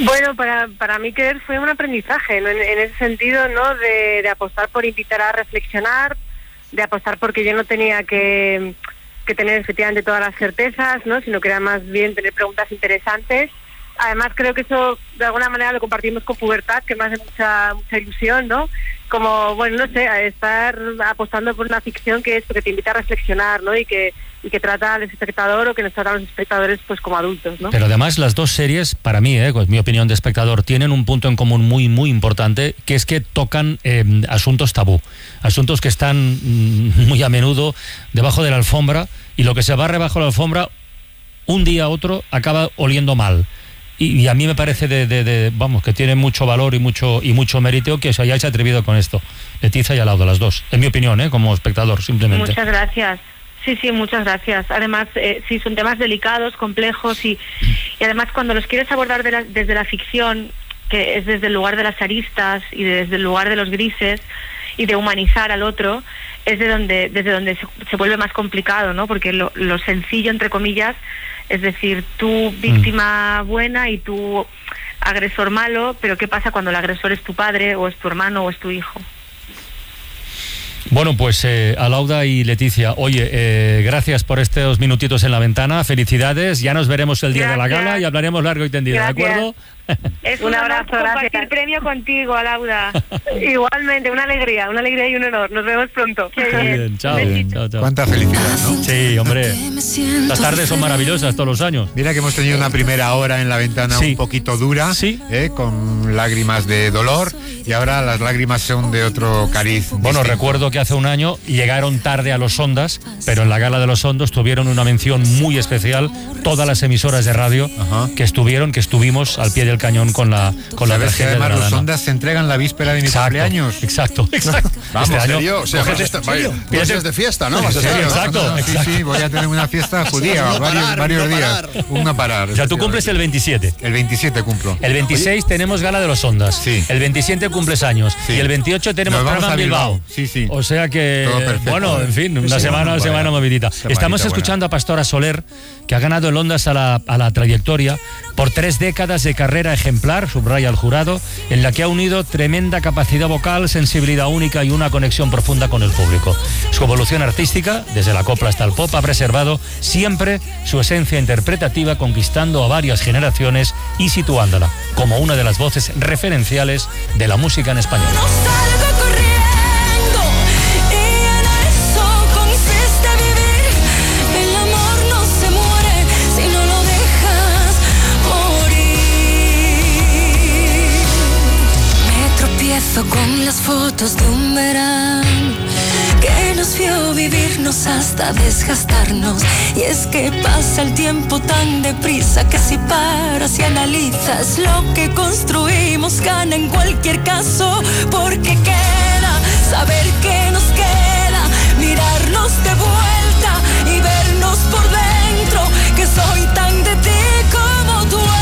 Bueno, para, para mí querer fue un aprendizaje, ¿no? en, en ese sentido, ¿no? De, de apostar por invitar a reflexionar, de apostar porque yo no tenía que, que tener efectivamente todas las certezas, ¿no? Sino que era más bien tener preguntas interesantes. Además, creo que eso de alguna manera lo compartimos con Pubertad, que me hace mucha, mucha ilusión, ¿no? Como, bueno, no sé, estar apostando por una ficción que es que te invita a reflexionar, ¿no? Y que, y que trata al espectador o que nos trata a los espectadores pues como adultos, ¿no? Pero además las dos series, para mí, eh, es mi opinión de espectador, tienen un punto en común muy, muy importante, que es que tocan eh, asuntos tabú, asuntos que están mm, muy a menudo debajo de la alfombra y lo que se barre bajo la alfombra, un día a otro acaba oliendo mal. Y, a mí me parece de, de- de- vamos, que tiene mucho valor y mucho y mucho mérito que se hayáis atrevido con esto. Leticia y Alaudo, las dos. En mi opinión, ¿eh? como espectador, simplemente. Muchas gracias. Sí, sí, muchas gracias. Además, eh, sí, son temas delicados, complejos y, y además cuando los quieres abordar de la- desde la ficción, que es desde el lugar de las aristas y desde el lugar de los grises y de humanizar al otro, es de donde, desde donde se, se vuelve más complicado, ¿no? Porque lo, lo sencillo, entre comillas, es decir, tú víctima buena y tú agresor malo, pero ¿qué pasa cuando el agresor es tu padre o es tu hermano o es tu hijo? Bueno, pues eh, Alauda y Leticia, oye, eh, gracias por estos minutitos en la ventana, felicidades, ya nos veremos el día de la gala y hablaremos largo y tendido, ¿de acuerdo? Es Un un, abrazo, abrazo, compartir gracias. premio contigo, Alauda. Igualmente, una alegría, una alegría y un honor. Nos vemos pronto. Muy bien, chao, chao, chao. Cuánta felicidad, ¿no? Sí, hombre. Las tardes son maravillosas todos los años. Mira que hemos tenido una primera hora en la ventana Sí. un poquito dura, ¿eh? con lágrimas de dolor, y ahora las lágrimas son de otro cariz. Bueno, recuerdo que hace un año llegaron tarde a los Ondas, pero en la gala de los Ondos tuvieron una mención muy especial todas las emisoras de radio que estuvieron, que estuvimos al pie del cañón con la con la de además los Granada. ondas se entregan la víspera de mi Exacto, cumpleaños. Exacto, exacto. Vamos, Este ¿en año- serio? O sea, estar- vaya, dos días de fiesta, ¿no? ¿En Vas a estar- Exacto, No, no, sí, exacto. sí, voy a tener una fiesta judía, varios, parar, varios días. parar. Un no parar. O sea, tú cumples el 27. El 27 cumplo. El 26 tenemos gala de los Ondas. El 27 cumples años. Y el 28 tenemos programa en Bilbao. Bilbao. Sí, sí. O sea que, bueno, en fin, una Sí, semana, bueno, semana movidita. Estamos escuchando a Pastora Soler, que ha ganado el Ondas a la, a la trayectoria por tres décadas de carrera ejemplar, subraya el jurado, en la que ha unido tremenda capacidad vocal, sensibilidad única y una conexión profunda con el público. Su evolución artística, desde la copla hasta el pop, ha preservado siempre su esencia interpretativa, conquistando a varias generaciones y situándola como una de las voces referenciales de la música en español. Fotos de un verano que nos vio vivirnos hasta desgastarnos. Y es que pasa el tiempo tan deprisa que si paras y analizas lo que construimos gana en cualquier caso. Porque queda saber que nos queda, mirarnos de vuelta y vernos por dentro. Que soy tan de ti como tú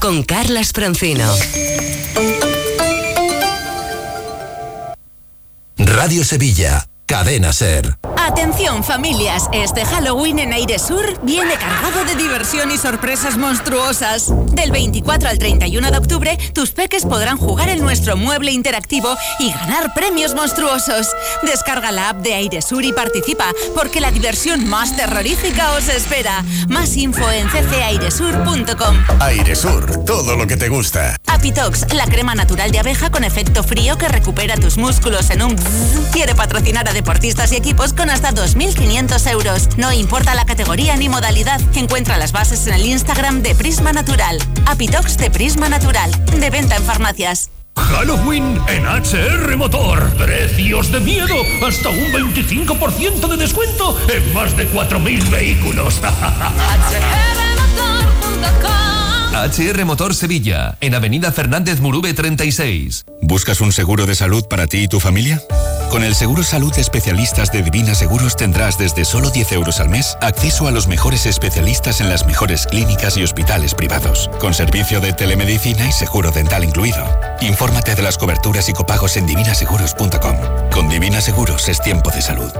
con Carlas Francino. Radio Sevilla, Cadena Ser. Atención familias, este Halloween en Airesur viene cargado de diversión y sorpresas monstruosas. Del 24 al 31 de octubre, tus peques podrán jugar en nuestro mueble interactivo y ganar premios monstruosos. Descarga la app de Airesur y participa, porque la diversión más terrorífica os espera. Más info en ccairesur.com. Airesur, todo lo que te gusta. Apitox, la crema natural de abeja con efecto frío que recupera tus músculos en un quiere patrocinar a deportistas y equipos con hasta 2.500 euros. No importa la categoría ni modalidad. Encuentra las bases en el Instagram de Prisma Natural. Apitox de Prisma Natural. De venta en farmacias. Halloween en HR Motor. Precios de miedo. Hasta un 25% de descuento en más de 4.000 vehículos. HR Motor Sevilla, en Avenida Fernández Murube 36. ¿Buscas un seguro de salud para ti y tu familia? Con el Seguro Salud de Especialistas de Divina Seguros tendrás desde solo 10 euros al mes acceso a los mejores especialistas en las mejores clínicas y hospitales privados, con servicio de telemedicina y seguro dental incluido. Infórmate de las coberturas y copagos en divinaseguros.com. Con Divina Seguros es tiempo de salud.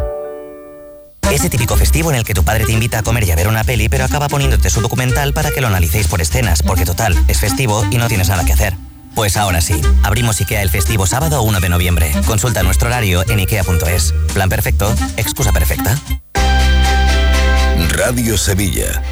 Ese típico festivo en el que tu padre te invita a comer y a ver una peli, pero acaba poniéndote su documental para que lo analicéis por escenas, porque total, es festivo y no tienes nada que hacer. Pues ahora sí, abrimos IKEA el festivo sábado 1 de noviembre. Consulta nuestro horario en ikea.es. Plan perfecto, excusa perfecta. Radio Sevilla,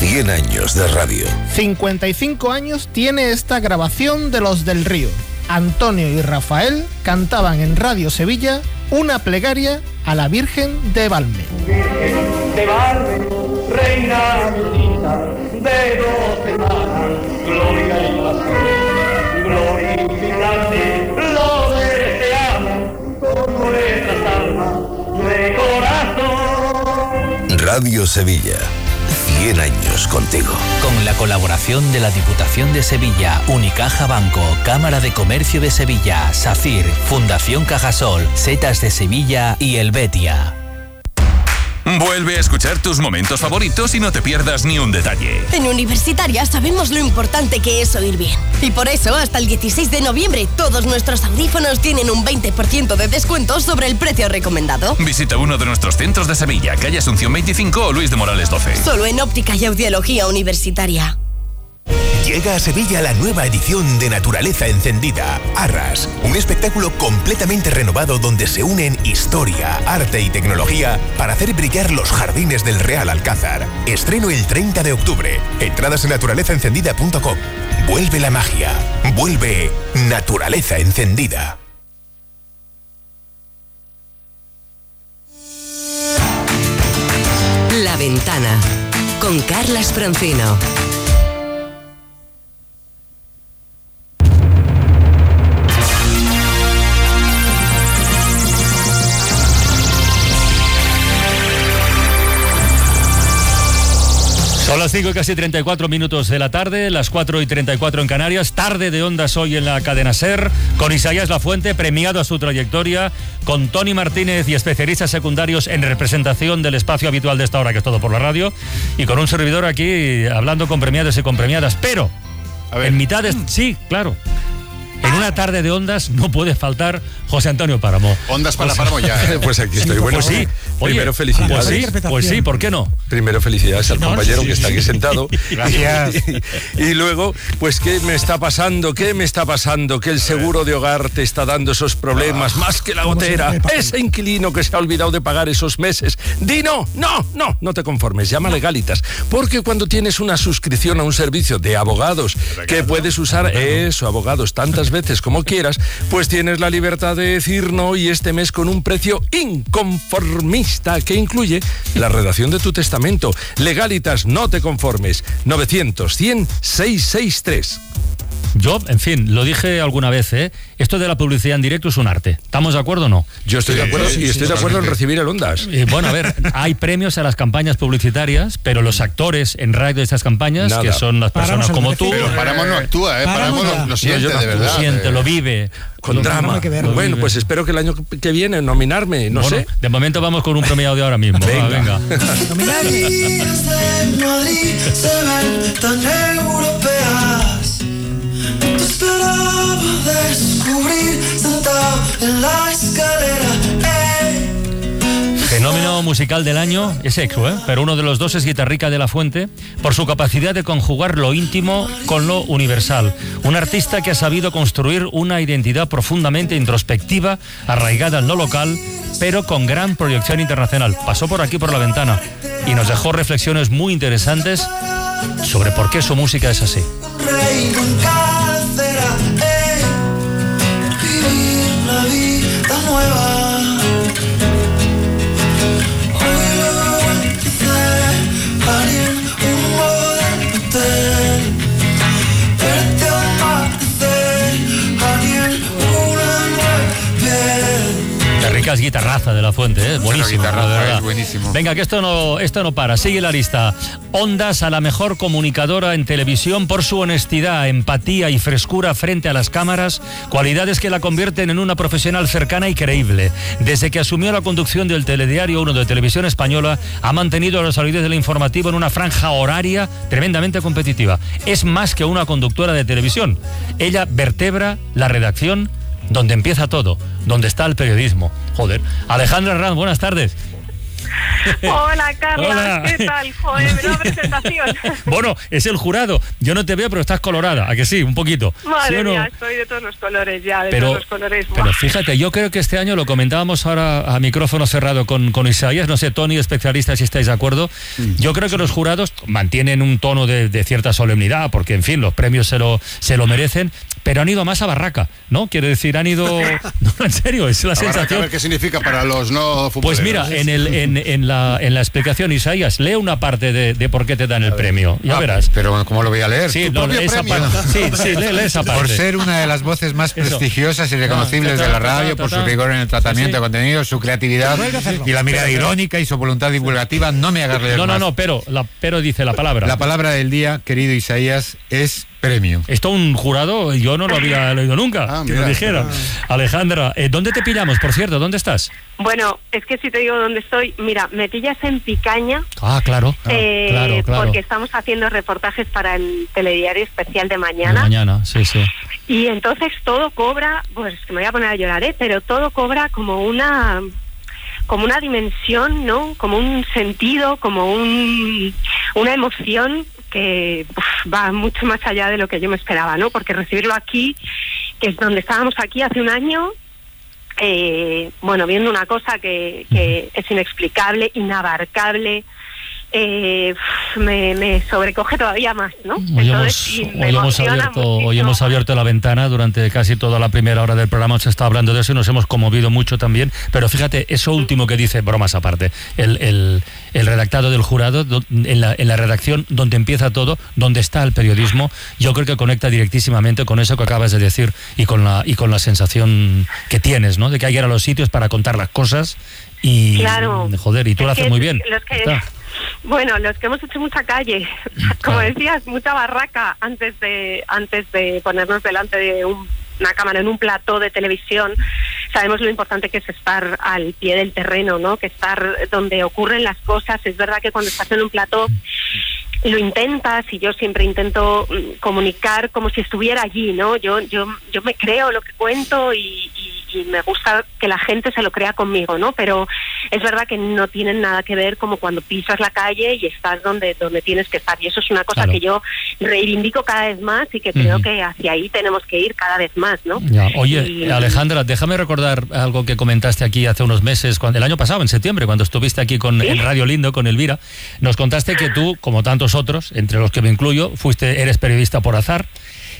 100 años de radio. 55 años tiene esta grabación de los del río. Antonio y Rafael cantaban en Radio Sevilla una plegaria a la Virgen de Valme. Virgen de Valme, reina bendita de dos semanas, gloria y pasión, glorificante, lo deseamos con nuestras almas de corazón. Radio Sevilla. 100 años contigo. Con la colaboración de la Diputación de Sevilla, Unicaja Banco, Cámara de Comercio de Sevilla, SACIR, Fundación Cajasol, Setas de Sevilla y Helvetia. Vuelve a escuchar tus momentos favoritos y no te pierdas ni un detalle. En Universitaria sabemos lo importante que es oír bien. Y por eso, hasta el 16 de noviembre, todos nuestros audífonos tienen un 20% de descuento sobre el precio recomendado. Visita uno de nuestros centros de Sevilla, calle Asunción 25 o Luis de Morales 12. Solo en óptica y audiología universitaria. Llega a Sevilla la nueva edición de Naturaleza Encendida, Arras, un espectáculo completamente renovado donde se unen historia, arte y tecnología para hacer brillar los jardines del Real Alcázar. Estreno el 30 de octubre. Entradas en naturalezaencendida.com. Vuelve la magia. Vuelve Naturaleza Encendida. La ventana con Carlas Francino. Son las 5 y casi 34 minutos de la tarde, las 4 y 34 en Canarias, tarde de ondas hoy en la cadena SER, con Isaías Lafuente, premiado a su trayectoria, con Tony Martínez y especialistas secundarios en representación del espacio habitual de esta hora, que es todo por la radio, y con un servidor aquí hablando con premiados y con premiadas, pero en mitad de... Sí, claro. En una tarde de ondas no puede faltar José Antonio Páramo. Ondas para José- Páramo ya. ¿eh? Pues aquí estoy. Bueno, pues sí. Oye, primero felicidades. Pues sí, pues sí, ¿por qué no? Primero felicidades al No, compañero sí. que está aquí sentado. Gracias. Y, y luego, pues ¿qué me está pasando? ¿Qué me está pasando? Que el seguro de hogar te está dando esos problemas más que la gotera. Ese inquilino que se ha olvidado de pagar esos meses. Di no, no, no, te conformes. Llama a Legalitas. Porque cuando tienes una suscripción a un servicio de abogados que puedes usar eso, abogados, tantas veces como quieras, pues tienes la libertad de decir no y este mes con un precio inconformista que incluye la redacción de tu testamento. Legalitas, no te conformes. 900 100 663. Yo, en fin, lo dije alguna vez, ¿eh? Esto de la publicidad en directo es un arte. ¿Estamos de acuerdo o no? Yo estoy de acuerdo y estoy de acuerdo en recibir el Ondas. Eh, bueno, a ver, hay premios a las campañas publicitarias, pero los actores en radio de estas campañas, Nada. que son las personas Paramos como tú. Pero Paramo no actúa, ¿eh? Paramo lo, lo siente, yo no de verdad. Lo siente, lo vive. Con Lo- drama. lo Bueno, vive. pues espero que el año que viene nominarme, no Bueno, sé. De momento vamos con un premiado de ahora mismo. Venga. venga. Descubrir sentado en la escalera. ey. Fenómeno musical del año es Exo, ¿eh? pero uno de los dos es Guitarrica de la Fuente por su capacidad de conjugar lo íntimo con lo universal. Un artista que ha sabido construir una identidad profundamente introspectiva, arraigada en lo local, pero con gran proyección internacional. Pasó por aquí por la ventana y nos dejó reflexiones muy interesantes sobre por qué su música es así. Guitarrica es guitarraza de la fuente, ¿eh? buenísimo. es. Venga, que esto no, esto no para. Sigue la lista. Ondas a la mejor comunicadora en televisión por su honestidad, empatía y frescura frente a las cámaras, cualidades que la convierten en una profesional cercana y creíble. Desde que asumió la conducción del telediario 1 de Televisión Española, ha mantenido la solidez del informativo en una franja horaria tremendamente competitiva. Es más que una conductora de televisión. Ella vertebra la redacción donde empieza todo, donde está el periodismo. Joder. Alejandra Herrán, buenas tardes. Hola, Carla. Hola. ¿Qué tal? Joder, menuda presentación. Bueno, es el jurado. Yo no te veo, pero estás colorada. ¿A que sí? Un poquito. ¿Sí Madre no? mía, estoy de todos los colores ya, de Pero- todos los colores. Pero fíjate, yo creo que este año lo comentábamos ahora a micrófono cerrado con, con Isaías, no sé, Tony, especialista, si estáis de acuerdo. Yo creo que los jurados mantienen un tono de, de cierta solemnidad, porque, en fin, los premios se lo, se lo merecen, pero han ido más a barraca, ¿no? Quiere decir, han ido... No, en serio, es la, La barraca, sensación. a ver qué significa para los no Pues futboleros. mira, en, el, en, en la, en la explicación, Isaías, lee una parte de, de por qué te dan el premio. Ya Ah, verás. Pero ¿cómo lo voy a leer? Sí, ¿Tu no, esa. Sí, sí, lee, lee esa parte. Por ser una de las voces más Eso. prestigiosas y reconocibles de la radio, por su rigor en el tratamiento Sí, de contenido, su creatividad y la mirada irónica y su voluntad divulgativa, no me hagas leer No, no, más. no, pero, la, pero dice la palabra. La palabra del día, querido Isaías, es premio. Esto un jurado, yo no lo había leído nunca, Ah, que mira. lo dijera. Alejandra, eh, ¿dónde te pillamos, por cierto? ¿Dónde estás? Bueno, es que si te digo dónde estoy, mira, me pillas en Picaña. Ah, claro. eh, claro, claro. Porque estamos haciendo reportajes para el telediario especial de De mañana. mañana, sí, sí. Y entonces todo cobra, pues que me voy a poner a llorar, ¿eh? pero todo cobra como una como una dimensión, ¿no? Como un sentido, como un, una emoción que uf, va mucho más allá de lo que yo me esperaba, ¿no? Porque recibirlo aquí, que es donde estábamos aquí hace un año, eh, bueno, viendo una cosa que, que es inexplicable, inabarcable, eh, me, me sobrecoge todavía más, ¿no? Hoy Entonces, hemos, hoy, abierto, hoy hemos abierto la ventana durante casi toda la primera hora del programa. Se está hablando de eso y nos hemos conmovido mucho también. Pero fíjate, eso último que dice, bromas aparte, el, el- el redactado del jurado, do- en la, en la redacción donde empieza todo, donde está el periodismo, yo creo que conecta directísimamente con eso que acabas de decir y con la, y con la sensación que tienes, ¿no? De que hay que ir a los sitios para contar las cosas y. Claro. Joder, y tú lo Es haces muy bien. los que- Está. Bueno, los que hemos hecho mucha calle, como decías, mucha barraca antes de antes de ponernos delante de un- una cámara en un plató de televisión, sabemos lo importante que es estar al pie del terreno, ¿no? Que estar donde ocurren las cosas. Es verdad que cuando estás en un plató lo intentas y yo siempre intento mm, comunicar como si estuviera allí, ¿no? Yo yo yo me creo lo que cuento y, y- me gusta que la gente se lo crea conmigo, ¿no? Pero es verdad que no tienen nada que ver como cuando pisas la calle y estás donde donde tienes que estar y eso es una cosa Claro. que yo reivindico cada vez más y que creo que hacia ahí tenemos que ir cada vez más, ¿no? Ya. Oye, Y- Alejandra, déjame recordar algo que comentaste aquí hace unos meses, cuando, el año pasado, en septiembre, cuando estuviste aquí con, en Radio Lindo con Elvira. Nos contaste que tú, como tantos otros, entre los que me incluyo, fuiste, eres periodista por azar.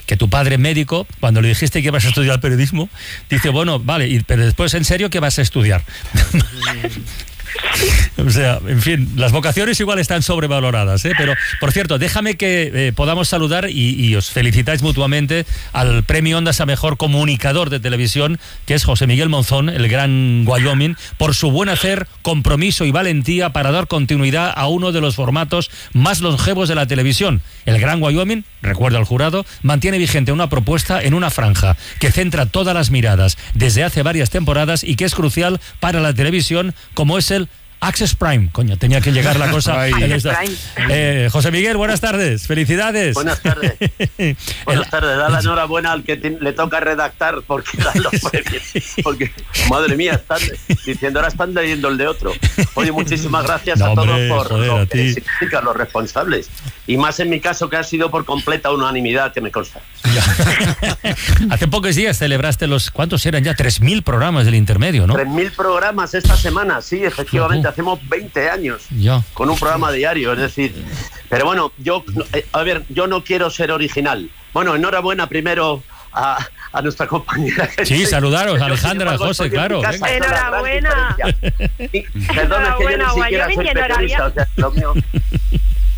Que tu padre médico, cuando le dijiste que ibas a estudiar periodismo, dice, bueno, vale, pero después, ¿en serio qué vas a estudiar? O sea, en fin, las vocaciones igual están sobrevaloradas, ¿eh? pero por cierto, déjame que eh, podamos saludar y, y os felicitáis mutuamente al premio Ondas a Mejor Comunicador de Televisión, que es José Miguel Monzón, el gran Wyoming, por su buen hacer, compromiso y valentía para dar continuidad a uno de los formatos más longevos de la televisión. El gran Wyoming, recuerda al jurado, mantiene vigente una propuesta en una franja que centra todas las miradas desde hace varias temporadas y que es crucial para la televisión, como es el Access Prime. Coño, tenía que llegar la cosa. Ahí. Ahí está. Access Eh, José Miguel, buenas tardes. Felicidades. Buenas tardes. Buenas tardes. Da la enhorabuena al que te- le toca redactar porque da los premios. Porque, madre mía, están diciendo ahora están leyendo el de otro. Oye, muchísimas gracias No, a todos hombre, por joder, a lo ti. que significan los responsables. Y más en mi caso que ha sido por completa unanimidad, que me consta. Hace pocos días celebraste los. ¿Cuántos eran ya? 3.000 programas del intermedio, ¿no? 3.000 programas esta semana, sí, efectivamente, hacemos 20 años Ya. con un programa diario, es decir, pero bueno, yo, eh, a ver, yo no quiero ser original. Bueno, enhorabuena primero a, a nuestra compañera. Sí, saludaros, yo, Alejandra, embargo, José, claro, casa, es Enhorabuena. diferencia. Perdona, que yo Enhorabuena, ni siquiera soy y periodista, o sea, lo mío...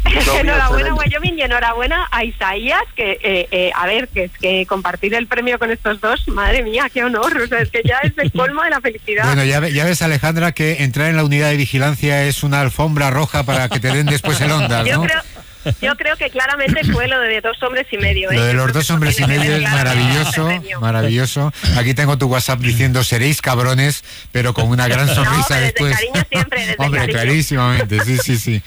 enhorabuena tremendo. Wyoming y enhorabuena a Isaías que eh, eh, a ver que es que compartir el premio con estos dos madre mía qué honor o sea es que ya es el colmo de la felicidad Bueno, ya, ve- ya ves, Alejandra, que entrar en la unidad de vigilancia es una alfombra roja para que te den después el Ondas, yo creo yo creo que claramente fue lo de dos hombres y medio ¿eh? Lo de los dos hombres y medio es maravilloso, maravilloso. Aquí tengo tu WhatsApp diciendo seréis cabrones, pero con una gran sonrisa desde después. cariño siempre, desde Hombre, cariño. clarísimamente, sí, sí, sí.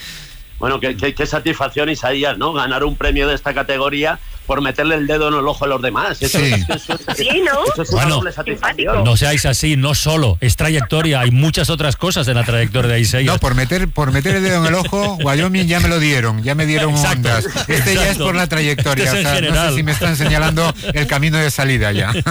Bueno, qué, qué- qué satisfacción, Isaías, ¿no? Ganar un premio de esta categoría por meterle el dedo en el ojo a los demás. Eso, Sí. eso- eso- Sí, ¿no? eso es Bueno, doble satisfacción. No seáis así, no solo, es trayectoria, hay muchas otras cosas en la trayectoria de Isaías. No, por meter, por meter el dedo en el ojo, Wyoming ya me lo dieron, ya me dieron Exacto, ondas. Este ya es por la trayectoria, Este es o sea, no general. sé si me están señalando el camino de salida ya.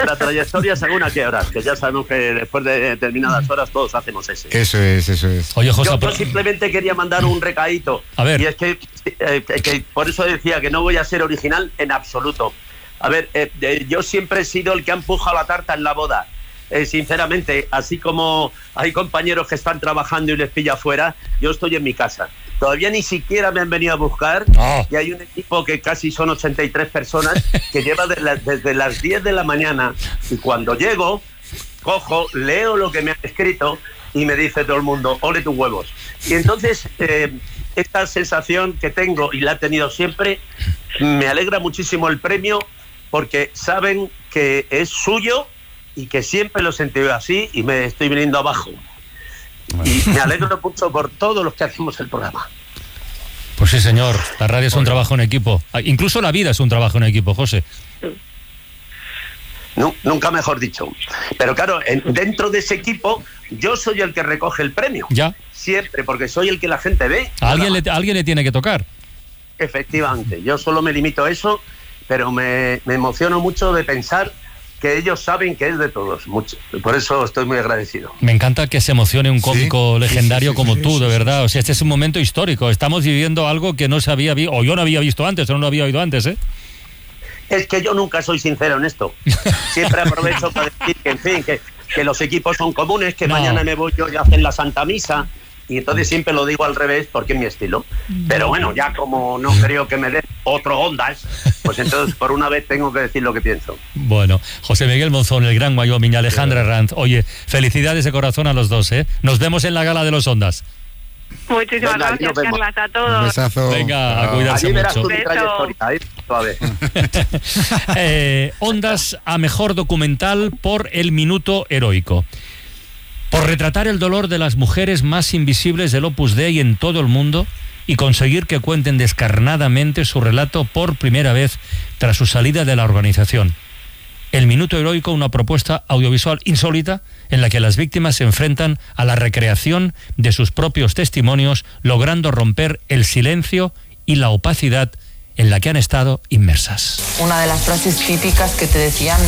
Sí, la trayectoria según a qué horas, que ya sabemos que después de determinadas horas todos hacemos ese. Eso es, eso es. Oye, José, yo, pero- simplemente quería mandar un recadito. A ver. Y es que, eh, que por eso decía que no voy a ser original en absoluto. A ver, eh, eh, yo siempre he sido el que ha empujado la tarta en la boda. Eh, sinceramente, así como hay compañeros que están trabajando y les pilla afuera, yo estoy en mi casa. Todavía ni siquiera me han venido a buscar Ah. y hay un equipo que casi son 83 personas que lleva de la- desde las 10 de la mañana y cuando llego, cojo, leo lo que me han escrito y me dice todo el mundo, ole tus huevos. Y entonces, eh, esta sensación que tengo y la he tenido siempre, me alegra muchísimo el premio porque saben que es suyo y que siempre lo he sentido así y me estoy viniendo abajo. Y me alegro mucho por todos los que hacemos el programa. Pues sí, señor. La radio es un trabajo en equipo. Ah, Incluso la vida es un trabajo en equipo, José. Nu- nunca mejor dicho. Pero claro, en- dentro de ese equipo, yo soy el que recoge el premio. Ya. Siempre, porque soy el que la gente ve. A alguien le, a alguien le tiene que tocar. Efectivamente, yo solo me limito a eso, pero me, me emociono mucho de pensar que ellos saben que es de todos. Mucho. Por eso estoy muy agradecido. Me encanta que se emocione un cómico legendario como tú, de verdad. O sea, este es un momento histórico. Estamos viviendo algo que no se había visto, o yo no había visto antes, o no lo había oído antes, ¿eh? Es que yo nunca soy sincero en esto. Siempre aprovecho para decir que, en fin, que, que los equipos son comunes, que No. mañana me voy yo y hacen la Santa Misa. Y entonces siempre lo digo al revés porque es mi estilo. Pero bueno, ya como no creo que me den otro ondas, pues entonces por una vez tengo que decir lo que pienso. Bueno, José Miguel Monzón, el gran Wyoming, Alejandra Ranz. Oye, felicidades de corazón a los dos, ¿eh? Nos vemos en la gala de los Ondas. Muchísimas Venga, gracias. Carlas, a todos. Venga, a cuidarse Allí verás mucho. tu trayectoria. ahí, suave. Eh, Ondas a mejor documental por El Minuto Heroico. Por retratar el dolor de las mujeres más invisibles del Opus Dei en todo el mundo y conseguir que cuenten descarnadamente su relato por primera vez tras su salida de la organización. El Minuto Heroico, una propuesta audiovisual insólita en la que las víctimas se enfrentan a la recreación de sus propios testimonios, logrando romper el silencio y la opacidad en la que han estado inmersas. Una de las frases típicas que te decían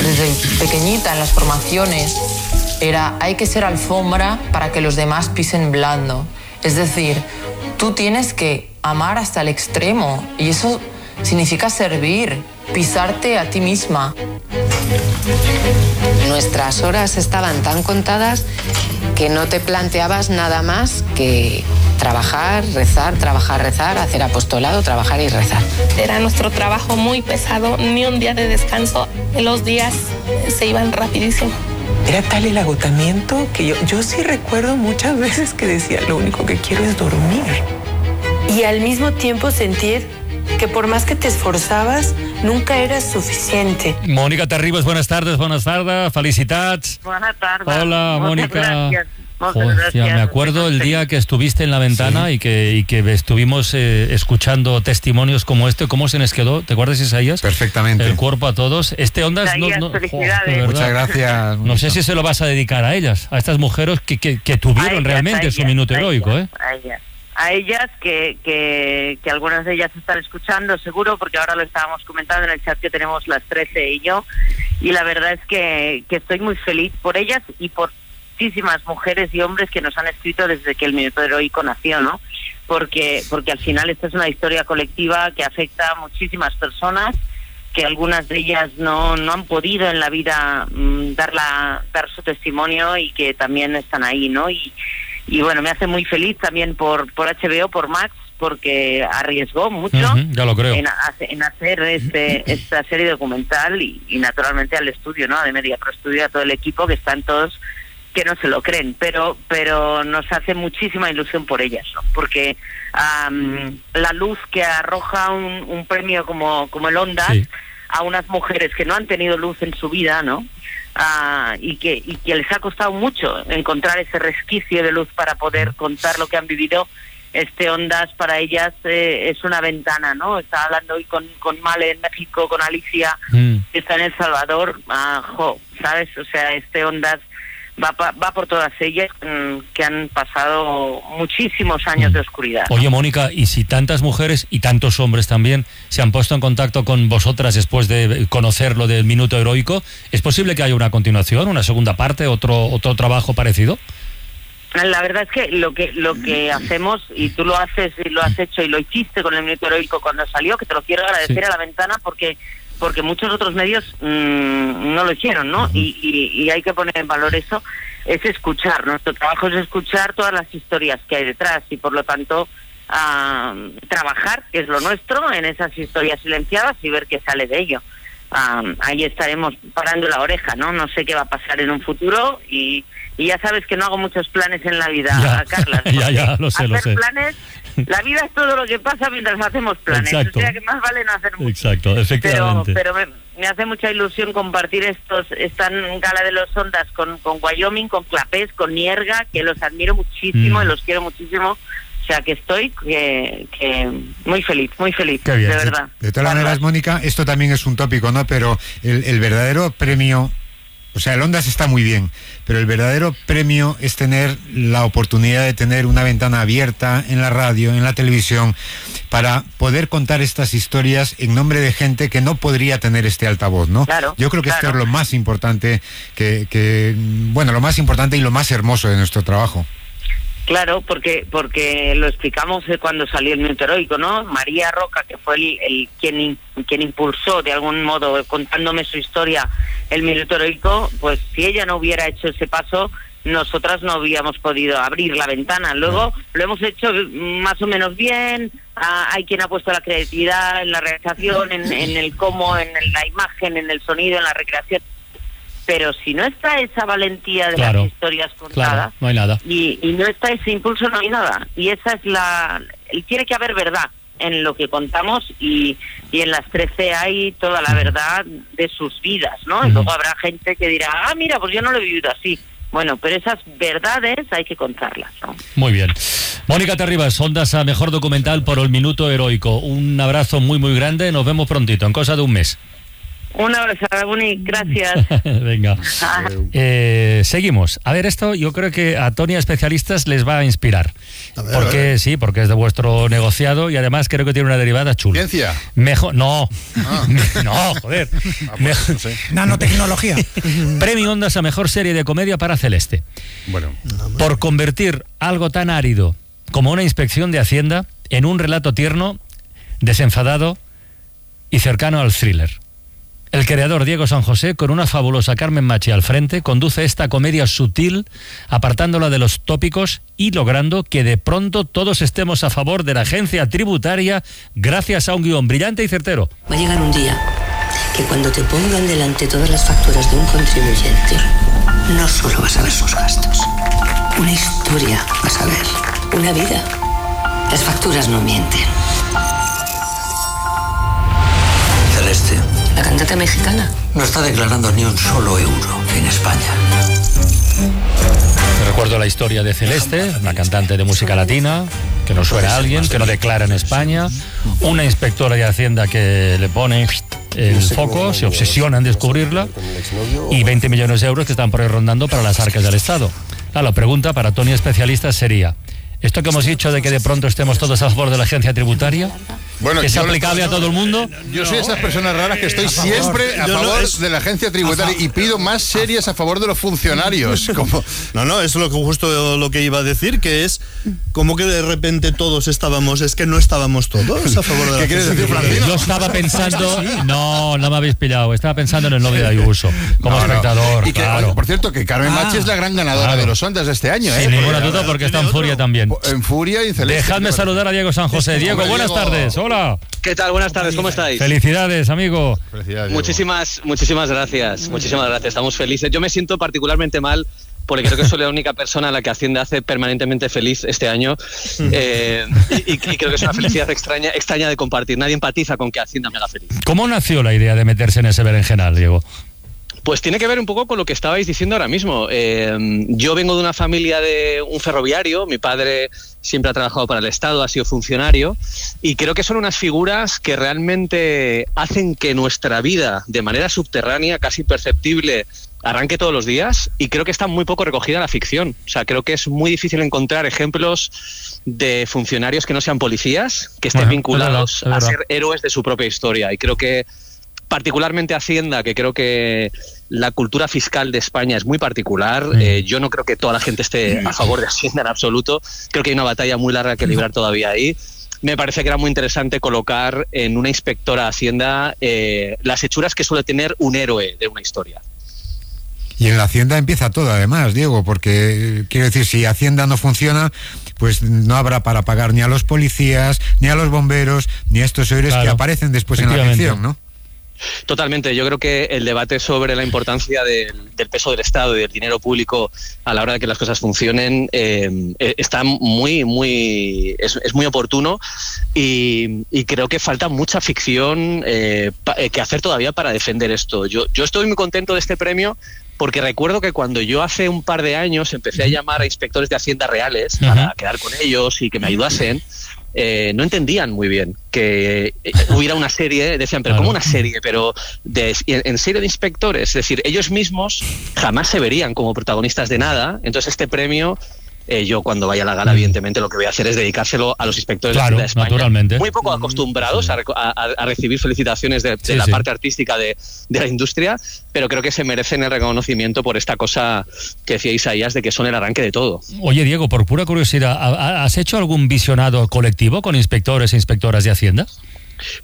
desde pequeñita en las formaciones era hay que ser alfombra para que los demás pisen blando. Es decir, tú tienes que amar hasta el extremo y eso significa servir, pisarte a ti misma. Nuestras horas estaban tan contadas que no te planteabas nada más que trabajar, rezar, trabajar, rezar, hacer apostolado, trabajar y rezar. Era nuestro trabajo muy pesado, ni un día de descanso. Los días se iban rapidísimo. Era tal el agotamiento que yo, yo sí recuerdo muchas veces que decía, lo único que quiero es dormir. y al mismo tiempo sentir que por más que te esforzabas, nunca eras suficiente. Mónica Terribas, buenas tardes, buenas tardes, felicitats. Buenas tardes. Hola, Mónica. Me acuerdo el día que estuviste en la ventana y, que, y que estuvimos eh, escuchando testimonios como este, ¿cómo se nos quedó? ¿Te acuerdas, Isaías? Perfectamente. El cuerpo a todos. Este Ondas no, Isaías, no- felicidades. Muchas gracias, No sé si se lo vas a dedicar a ellas, a estas mujeres que, que- que tuvieron ellas, realmente a su ellas, minuto a heroico, ¿eh? ellas, A ellas, a ellas que, que, que algunas de ellas están escuchando seguro, porque ahora lo estábamos comentando en el chat que tenemos las 13 y yo, y la verdad es que, que estoy muy feliz por ellas y por muchísimas mujeres y hombres que nos han escrito desde que el Minuto Heroico nació, ¿no? Porque, porque al final esta es una historia colectiva que afecta a muchísimas personas que algunas de ellas no, no han podido en la vida mm, dar, la, dar su testimonio y que también están ahí, ¿no? Y, y bueno, me hace muy feliz también por, por HBO, por Max, porque arriesgó mucho Ujú, ya lo creo. en hacer este, esta serie documental y, y naturalmente al estudio, ¿no? De Media Pro Studio, a todo el equipo que están todos que no se lo creen, pero pero nos hace muchísima ilusión por ellas, ¿no? porque am, la luz que arroja un, un premio como, como el Ondas a unas mujeres que no han tenido luz en su vida, ¿no? Ah, y que y que les ha costado mucho encontrar ese resquicio de luz para poder contar lo que han vivido. Este Ondas para ellas eh, es una ventana, ¿no? Estaba hablando hoy con, con Male en México, con Alicia, que está en El Salvador. Ah, jo, ¿sabes? O sea, este Ondas va, pa- va por todas ellas mm, que han pasado muchísimos años de oscuridad. Oye, Mónica, y si tantas mujeres y tantos hombres también se han puesto en contacto con vosotras después de conocer lo del minuto heroico, ¿es posible que haya una continuación, una segunda parte, otro, otro trabajo parecido? La verdad es que lo que lo que hacemos y tú lo haces y lo has hecho y lo hiciste con el minuto heroico cuando salió, que te lo quiero agradecer Sí. a la ventana porque porque muchos otros medios mm, no lo hicieron, ¿no? y, y- y hay que poner en valor eso, es escuchar. Nuestro trabajo es escuchar todas las historias que hay detrás y por lo tanto ah, trabajar, que es lo nuestro, en esas historias silenciadas y ver qué sale de ello. Ah, ahí estaremos parando la oreja, ¿no? No sé qué va a pasar en un futuro y, y ya sabes que no hago muchos planes en la vida, Ya, Carla. ya, ya, lo sé, hacer lo sé. planes, la vida es todo lo que pasa mientras hacemos planes. Exacto. O sea que más vale no hacer mucho. Exacto, Pero, efectivamente. pero me, me hace mucha ilusión compartir estos esta gala de los ondas con, con Wyoming, con Clapés, con Nierga, que los admiro muchísimo Mm. y los quiero muchísimo. O sea que estoy que, que muy feliz, muy feliz, Qué bien. de verdad. De todas maneras, Mónica, esto también es un tópico, ¿no? Pero el, el verdadero premio, o sea, el Ondas está muy bien, pero el verdadero premio es tener la oportunidad de tener una ventana abierta en la radio, en la televisión, para poder contar estas historias en nombre de gente que no podría tener este altavoz, ¿no? Claro, Yo creo que esto es lo más importante, que, que, bueno, lo más importante y lo más hermoso de nuestro trabajo. Claro, porque porque lo explicamos eh, cuando salió el minuto heroico, ¿no? María Roca, que fue el, el quien quien impulsó de algún modo eh, contándome su historia el minuto heroico, pues si ella no hubiera hecho ese paso, nosotras no habíamos podido abrir la ventana. Luego lo hemos hecho mm, más o menos bien. ah, hay quien ha puesto la creatividad en la realización, en, en el cómo, en la imagen, en el sonido, en la recreación. Pero si no está esa valentía de Claro, las historias contadas, Claro, no hay nada. y, y no está ese impulso, no hay nada. Y esa es la... Tiene que haber verdad en lo que contamos y, y en las 13 hay toda la verdad de sus vidas, ¿no? Y luego habrá gente que dirá, ah, mira, pues yo no lo he vivido así. Bueno, pero esas verdades hay que contarlas, ¿no? Muy bien. Mónica Terribas, Ondas a Mejor Documental por el Minuto Heroico. Un abrazo muy, muy grande. Nos vemos prontito, en cosa de un mes. Un abrazo, Buni, gracias. Venga. Eh, seguimos. A ver, esto yo creo que a Tony a especialistas les va a inspirar. ver, porque a ver. sí, porque es de vuestro negociado y además creo que tiene una derivada chula. ¿Ciencia? Mejor, no. Ah. no, joder. Mejor- Nanotecnología. Premio Ondas a Mejor Serie de Comedia para Celeste. Bueno. Por convertir algo tan árido como una inspección de Hacienda en un relato tierno, desenfadado y cercano al thriller. El creador Diego San José, con una fabulosa Carmen Machi al frente, conduce esta comedia sutil, apartándola de los tópicos y logrando que de pronto todos estemos a favor de la agencia tributaria gracias a un guion brillante y certero. Va a llegar un día que cuando te pongan delante todas las facturas de un contribuyente, no solo vas a ver sus gastos, una historia vas a ver, una vida. Las facturas no mienten. Celeste La cantante mexicana. no está declarando ni un solo euro en España. Recuerdo la historia de Celeste, una cantante de música latina, que no suena a alguien, que no declara en España, una inspectora de Hacienda que le pone el foco, se obsesiona en descubrirla, y 20 millones de euros que están por ahí rondando para las arcas del Estado. Ah, la pregunta para Tony Especialista sería, ¿esto que hemos dicho de que de pronto estemos todos a favor de la agencia tributaria? Bueno, ¿Que sea aplicable a todo el mundo? Yo soy esas personas raras que estoy A favor. siempre a no, favor es- de la agencia tributaria y pido más series a favor de los funcionarios. Como, No, no, es lo que justo lo que iba a decir, que es como que de repente todos estábamos, es que no estábamos todos a favor de la ¿Qué quieres decir. Yo estaba pensando, no, no me habéis pillado, estaba pensando en el novio de Ayuso, como No, no. espectador, Y que, claro. oye, por cierto, que Carmen Ah, Machi es la gran ganadora claro. de los Ondas de este año. Sin ¿eh? ninguna duda, porque está en furia también. En furia y celeste. Dejadme saludar a Diego San José. Diego, buenas tardes. Hola. ¿Qué tal? Buenas tardes, ¿cómo estáis? Felicidades, amigo. Muchísimas, muchísimas gracias, muchísimas gracias, estamos felices. Yo me siento particularmente mal porque creo que soy la única persona a la que Hacienda hace permanentemente feliz este año eh, y, y creo que es una felicidad extraña, extraña de compartir. Nadie empatiza con que Hacienda me haga feliz. ¿Cómo nació la idea de meterse en ese berenjenal, Diego? Pues tiene que ver un poco con lo que estabais diciendo ahora mismo. Eh, yo vengo de una familia de un ferroviario, mi padre siempre ha trabajado para el Estado, ha sido funcionario, y creo que son unas figuras que realmente hacen que nuestra vida, de manera subterránea, casi imperceptible, arranque todos los días, y creo que está muy poco recogida en la ficción. O sea, creo que es muy difícil encontrar ejemplos de funcionarios que no sean policías, que estén es vinculados verdad, es a ser héroes de su propia historia, y creo que particularmente Hacienda, que creo que la cultura fiscal de España es muy particular. Eh, yo no creo que toda la gente esté a favor de Hacienda en absoluto. Creo que hay una batalla muy larga que librar todavía ahí. me parece que era muy interesante colocar en una inspectora de Hacienda eh, las hechuras que suele tener un héroe de una historia. Y en la Hacienda empieza todo, además, Diego, porque eh, quiero decir, si Hacienda no funciona, pues no habrá para pagar ni a los policías, ni a los bomberos, ni a estos héroes que aparecen después en la ficción, ¿no? Totalmente. Yo creo que el debate sobre la importancia del, del peso del Estado y del dinero público a la hora de que las cosas funcionen eh, eh, está muy, muy, es, es muy oportuno y, y creo que falta mucha ficción eh, pa- eh, que hacer todavía para defender esto. Yo, yo estoy muy contento de este premio. Porque recuerdo que cuando yo hace un par de años empecé a llamar a inspectores de Hacienda reales para quedar con ellos y que me ayudasen, eh, no entendían muy bien que eh, hubiera una serie, decían, pero. ¿cómo una serie? Pero de, en serie de inspectores, es decir, ellos mismos jamás se verían como protagonistas de nada, entonces este premio... eh, yo cuando vaya a la gala, evidentemente, lo que voy a hacer es dedicárselo a los inspectores Mm. Claro, de Hacienda de España. naturalmente. Muy poco acostumbrados a, reco- a- a- a recibir felicitaciones de, de Sí, la sí. parte artística de, de la industria, pero creo que se merecen el reconocimiento por esta cosa que decía Isaías de que son el arranque de todo. Oye, Diego, por pura curiosidad, ¿ha- ha- ¿has hecho algún visionado colectivo con inspectores e inspectoras de Hacienda?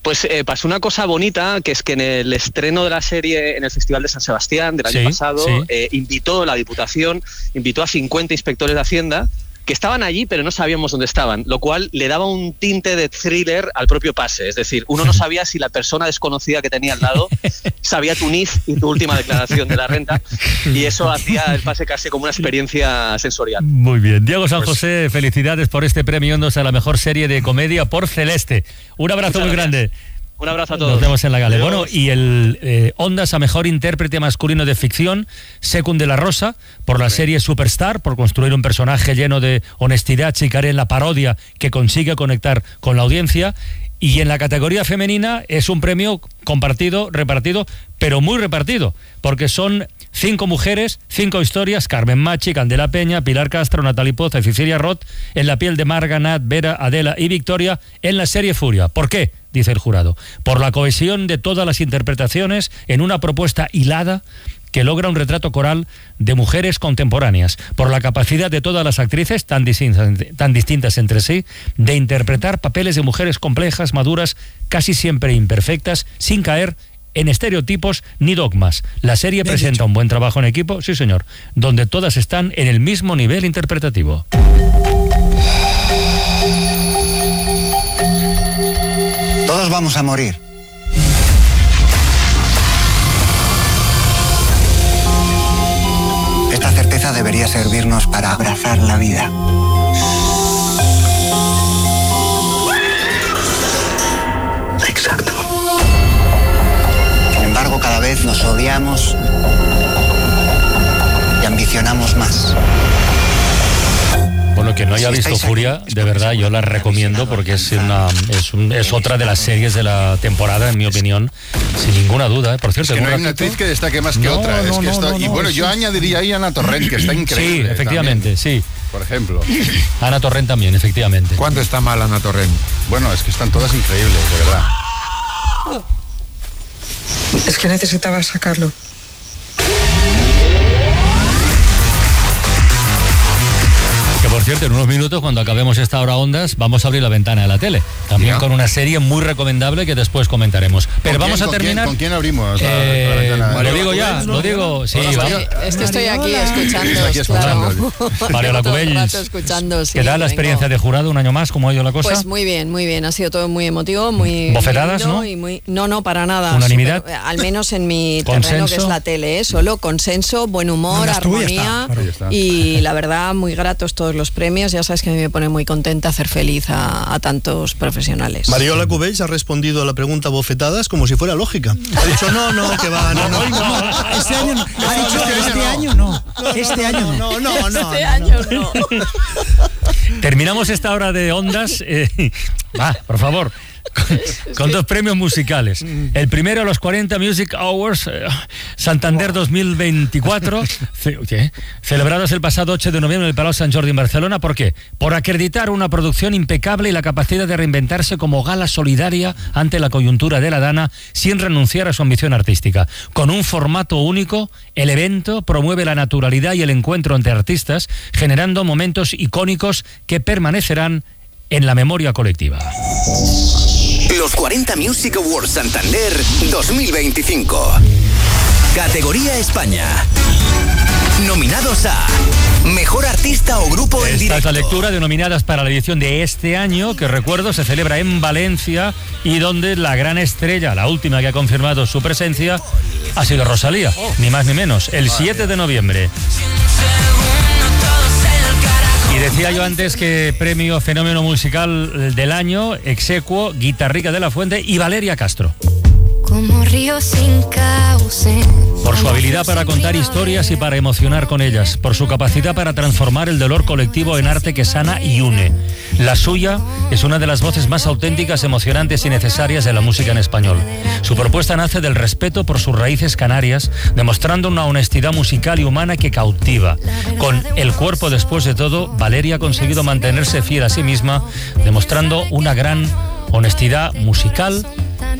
Pues eh, pasó una cosa bonita, que es que en el estreno de la serie en el Festival de San Sebastián del año pasado, sí. eh, invitó la Diputación, invitó a 50 inspectores de Hacienda que estaban allí pero no sabíamos dónde estaban, lo cual le daba un tinte de thriller al propio pase. Es decir, uno no sabía si la persona desconocida que tenía al lado sabía tu NIF y tu última declaración de la renta y eso hacía el pase casi como una experiencia sensorial. Muy bien. Diego San Pues- José, felicidades por este premio Ondas a la mejor serie de comedia por Celeste. Un abrazo Muchas muy gracias. grande. Un abrazo a todos. Nos vemos en la gala. Bueno, y el eh, Ondas a mejor intérprete masculino de ficción, Secund de la Rosa, por la serie Superstar, por construir un personaje lleno de honestidad, chicaré en la parodia que consigue conectar con la audiencia. Y en la categoría femenina es un premio compartido, repartido, pero muy repartido, porque son cinco mujeres, cinco historias, Carmen Machi, Candela Peña, Pilar Castro, Natalie Poza y Cecilia Roth, en la piel de Marga, Nat, Vera, Adela y Victoria, en la serie Furia. ¿Por qué? Dice el jurado. Por la cohesión de todas las interpretaciones en una propuesta hilada que logra un retrato coral de mujeres contemporáneas, por la capacidad de todas las actrices, tan distintas, tan distintas entre sí, de interpretar papeles de mujeres complejas, maduras, casi siempre imperfectas, sin caer en estereotipos ni dogmas. La serie presenta un buen trabajo en equipo, sí señor, donde todas están en el mismo nivel interpretativo. Todos vamos a morir. Esta certeza debería servirnos para abrazar la vida. Vez nos odiamos y ambicionamos más. Bueno, que no haya Si visto aquí, Furia, de verdad yo la recomiendo porque es una es, un- es otra de las series de la temporada, en mi opinión, sin ninguna duda. ¿eh? Por cierto, Es que no hay una actriz que destaque más que No, otra. es que no, esto- no, y no, bueno, yo sí. añadiría ahí a Ana Torrent, que está increíble. Sí, efectivamente, también, sí. Por ejemplo. Ana Torrent también, efectivamente. ¿Cuándo está mal Ana Torrent? Bueno, es que están todas increíbles, de verdad. Es que necesitaba sacarlo. Cierto, en unos minutos, cuando acabemos esta hora ondas, vamos a abrir la ventana de la tele. También Ya. con una serie muy recomendable que después comentaremos. Pero ¿Con vamos quién, a con quién, terminar. ¿Con quién abrimos? la- Eh, la ventana? lo digo ya, lo digo. Sí. Es que estoy aquí escuchando. Aquí escuchando. Mario Lacubells. rato escuchando, sí, ¿Qué tal la vengo. experiencia de jurado un año más? ¿Cómo ha ido la cosa? Pues muy bien, muy bien. Ha sido todo muy emotivo, muy ¿Bofetadas, lindo no? y muy no, no para nada. ¿Unanimidad? Súper- al menos en mi terreno que ¿Consenso? es la tele, ¿eh? solo consenso, buen humor, armonía y la verdad muy gratos todos los premios. Ya sabes que a mí me pone muy contenta hacer feliz a, a tantos profesionales. Mariola Cubells ha respondido a la pregunta bofetadas como si fuera lógica. Ha dicho, no, no, que va, no, no, no. Este año no. Ha dicho, este año no. Este año no. No, no, no. Este año no. Terminamos esta hora de ondas. eh, va, por favor. Con, con dos premios musicales. El primero a los 40 Music Awards eh, Santander 2024, ce- celebrados el pasado 8 de noviembre en el Palau Sant Jordi en Barcelona. ¿Por qué? Por acreditar una producción impecable y la capacidad de reinventarse como gala solidaria ante la coyuntura de la Dana sin renunciar a su ambición artística. Con un formato único, el evento promueve la naturalidad y el encuentro entre artistas, generando momentos icónicos que permanecerán en la memoria colectiva. Los 40 Music Awards Santander 2025. Categoría España. Nominados a Mejor Artista o Grupo en Esta es Directo. la lectura de nominadas para la edición de este año, que recuerdo se celebra en Valencia y donde la gran estrella, la última que ha confirmado su presencia, ha sido Rosalía, ni más ni menos, el 7 de noviembre. Decía yo antes que premio fenómeno musical del año, execuo, Guitarrica de la Fuente y Valeria Castro. Por su habilidad para contar historias y para emocionar con ellas, por su capacidad para transformar el dolor colectivo en arte que sana y une. La suya es una de las voces más auténticas, emocionantes y necesarias de la música en español. Su propuesta nace del respeto por sus raíces canarias, demostrando una honestidad musical y humana que cautiva. Con El cuerpo después de todo, Valeria ha conseguido mantenerse fiel a sí misma, demostrando una gran honestidad musical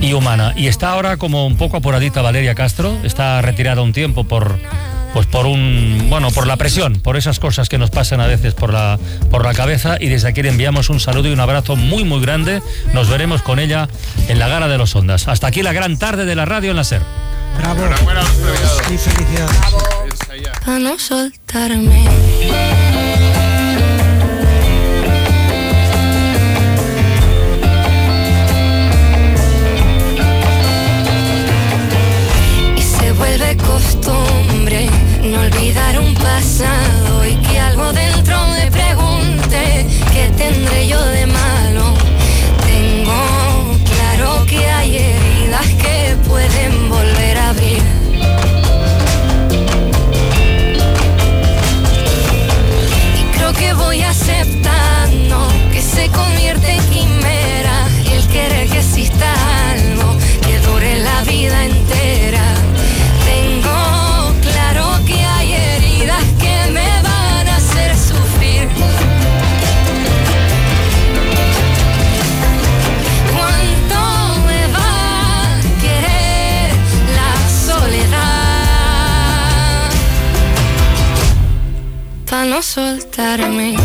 y humana. Y está ahora como un poco apuradita Valeria Castro, está retirada un tiempo por pues por un bueno, por la presión, por esas cosas que nos pasan a veces por la por la cabeza y desde aquí le enviamos un saludo y un abrazo muy muy grande. Nos veremos con ella en la Gara de los Ondas. Hasta aquí la gran tarde de la radio en la SER. Bravo. Y felicidades. Pa' no soltarme. Un pasado y que algo dentro me pregunte qué tendré yo de soltarme.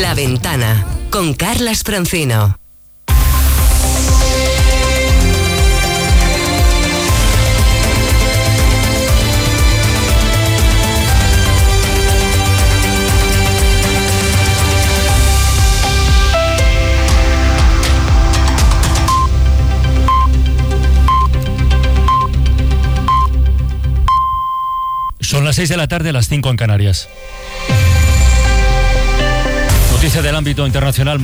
La Ventana con Carlas Francino. Las 6 de la tarde, las 5 en Canarias. Noticia del ámbito internacional.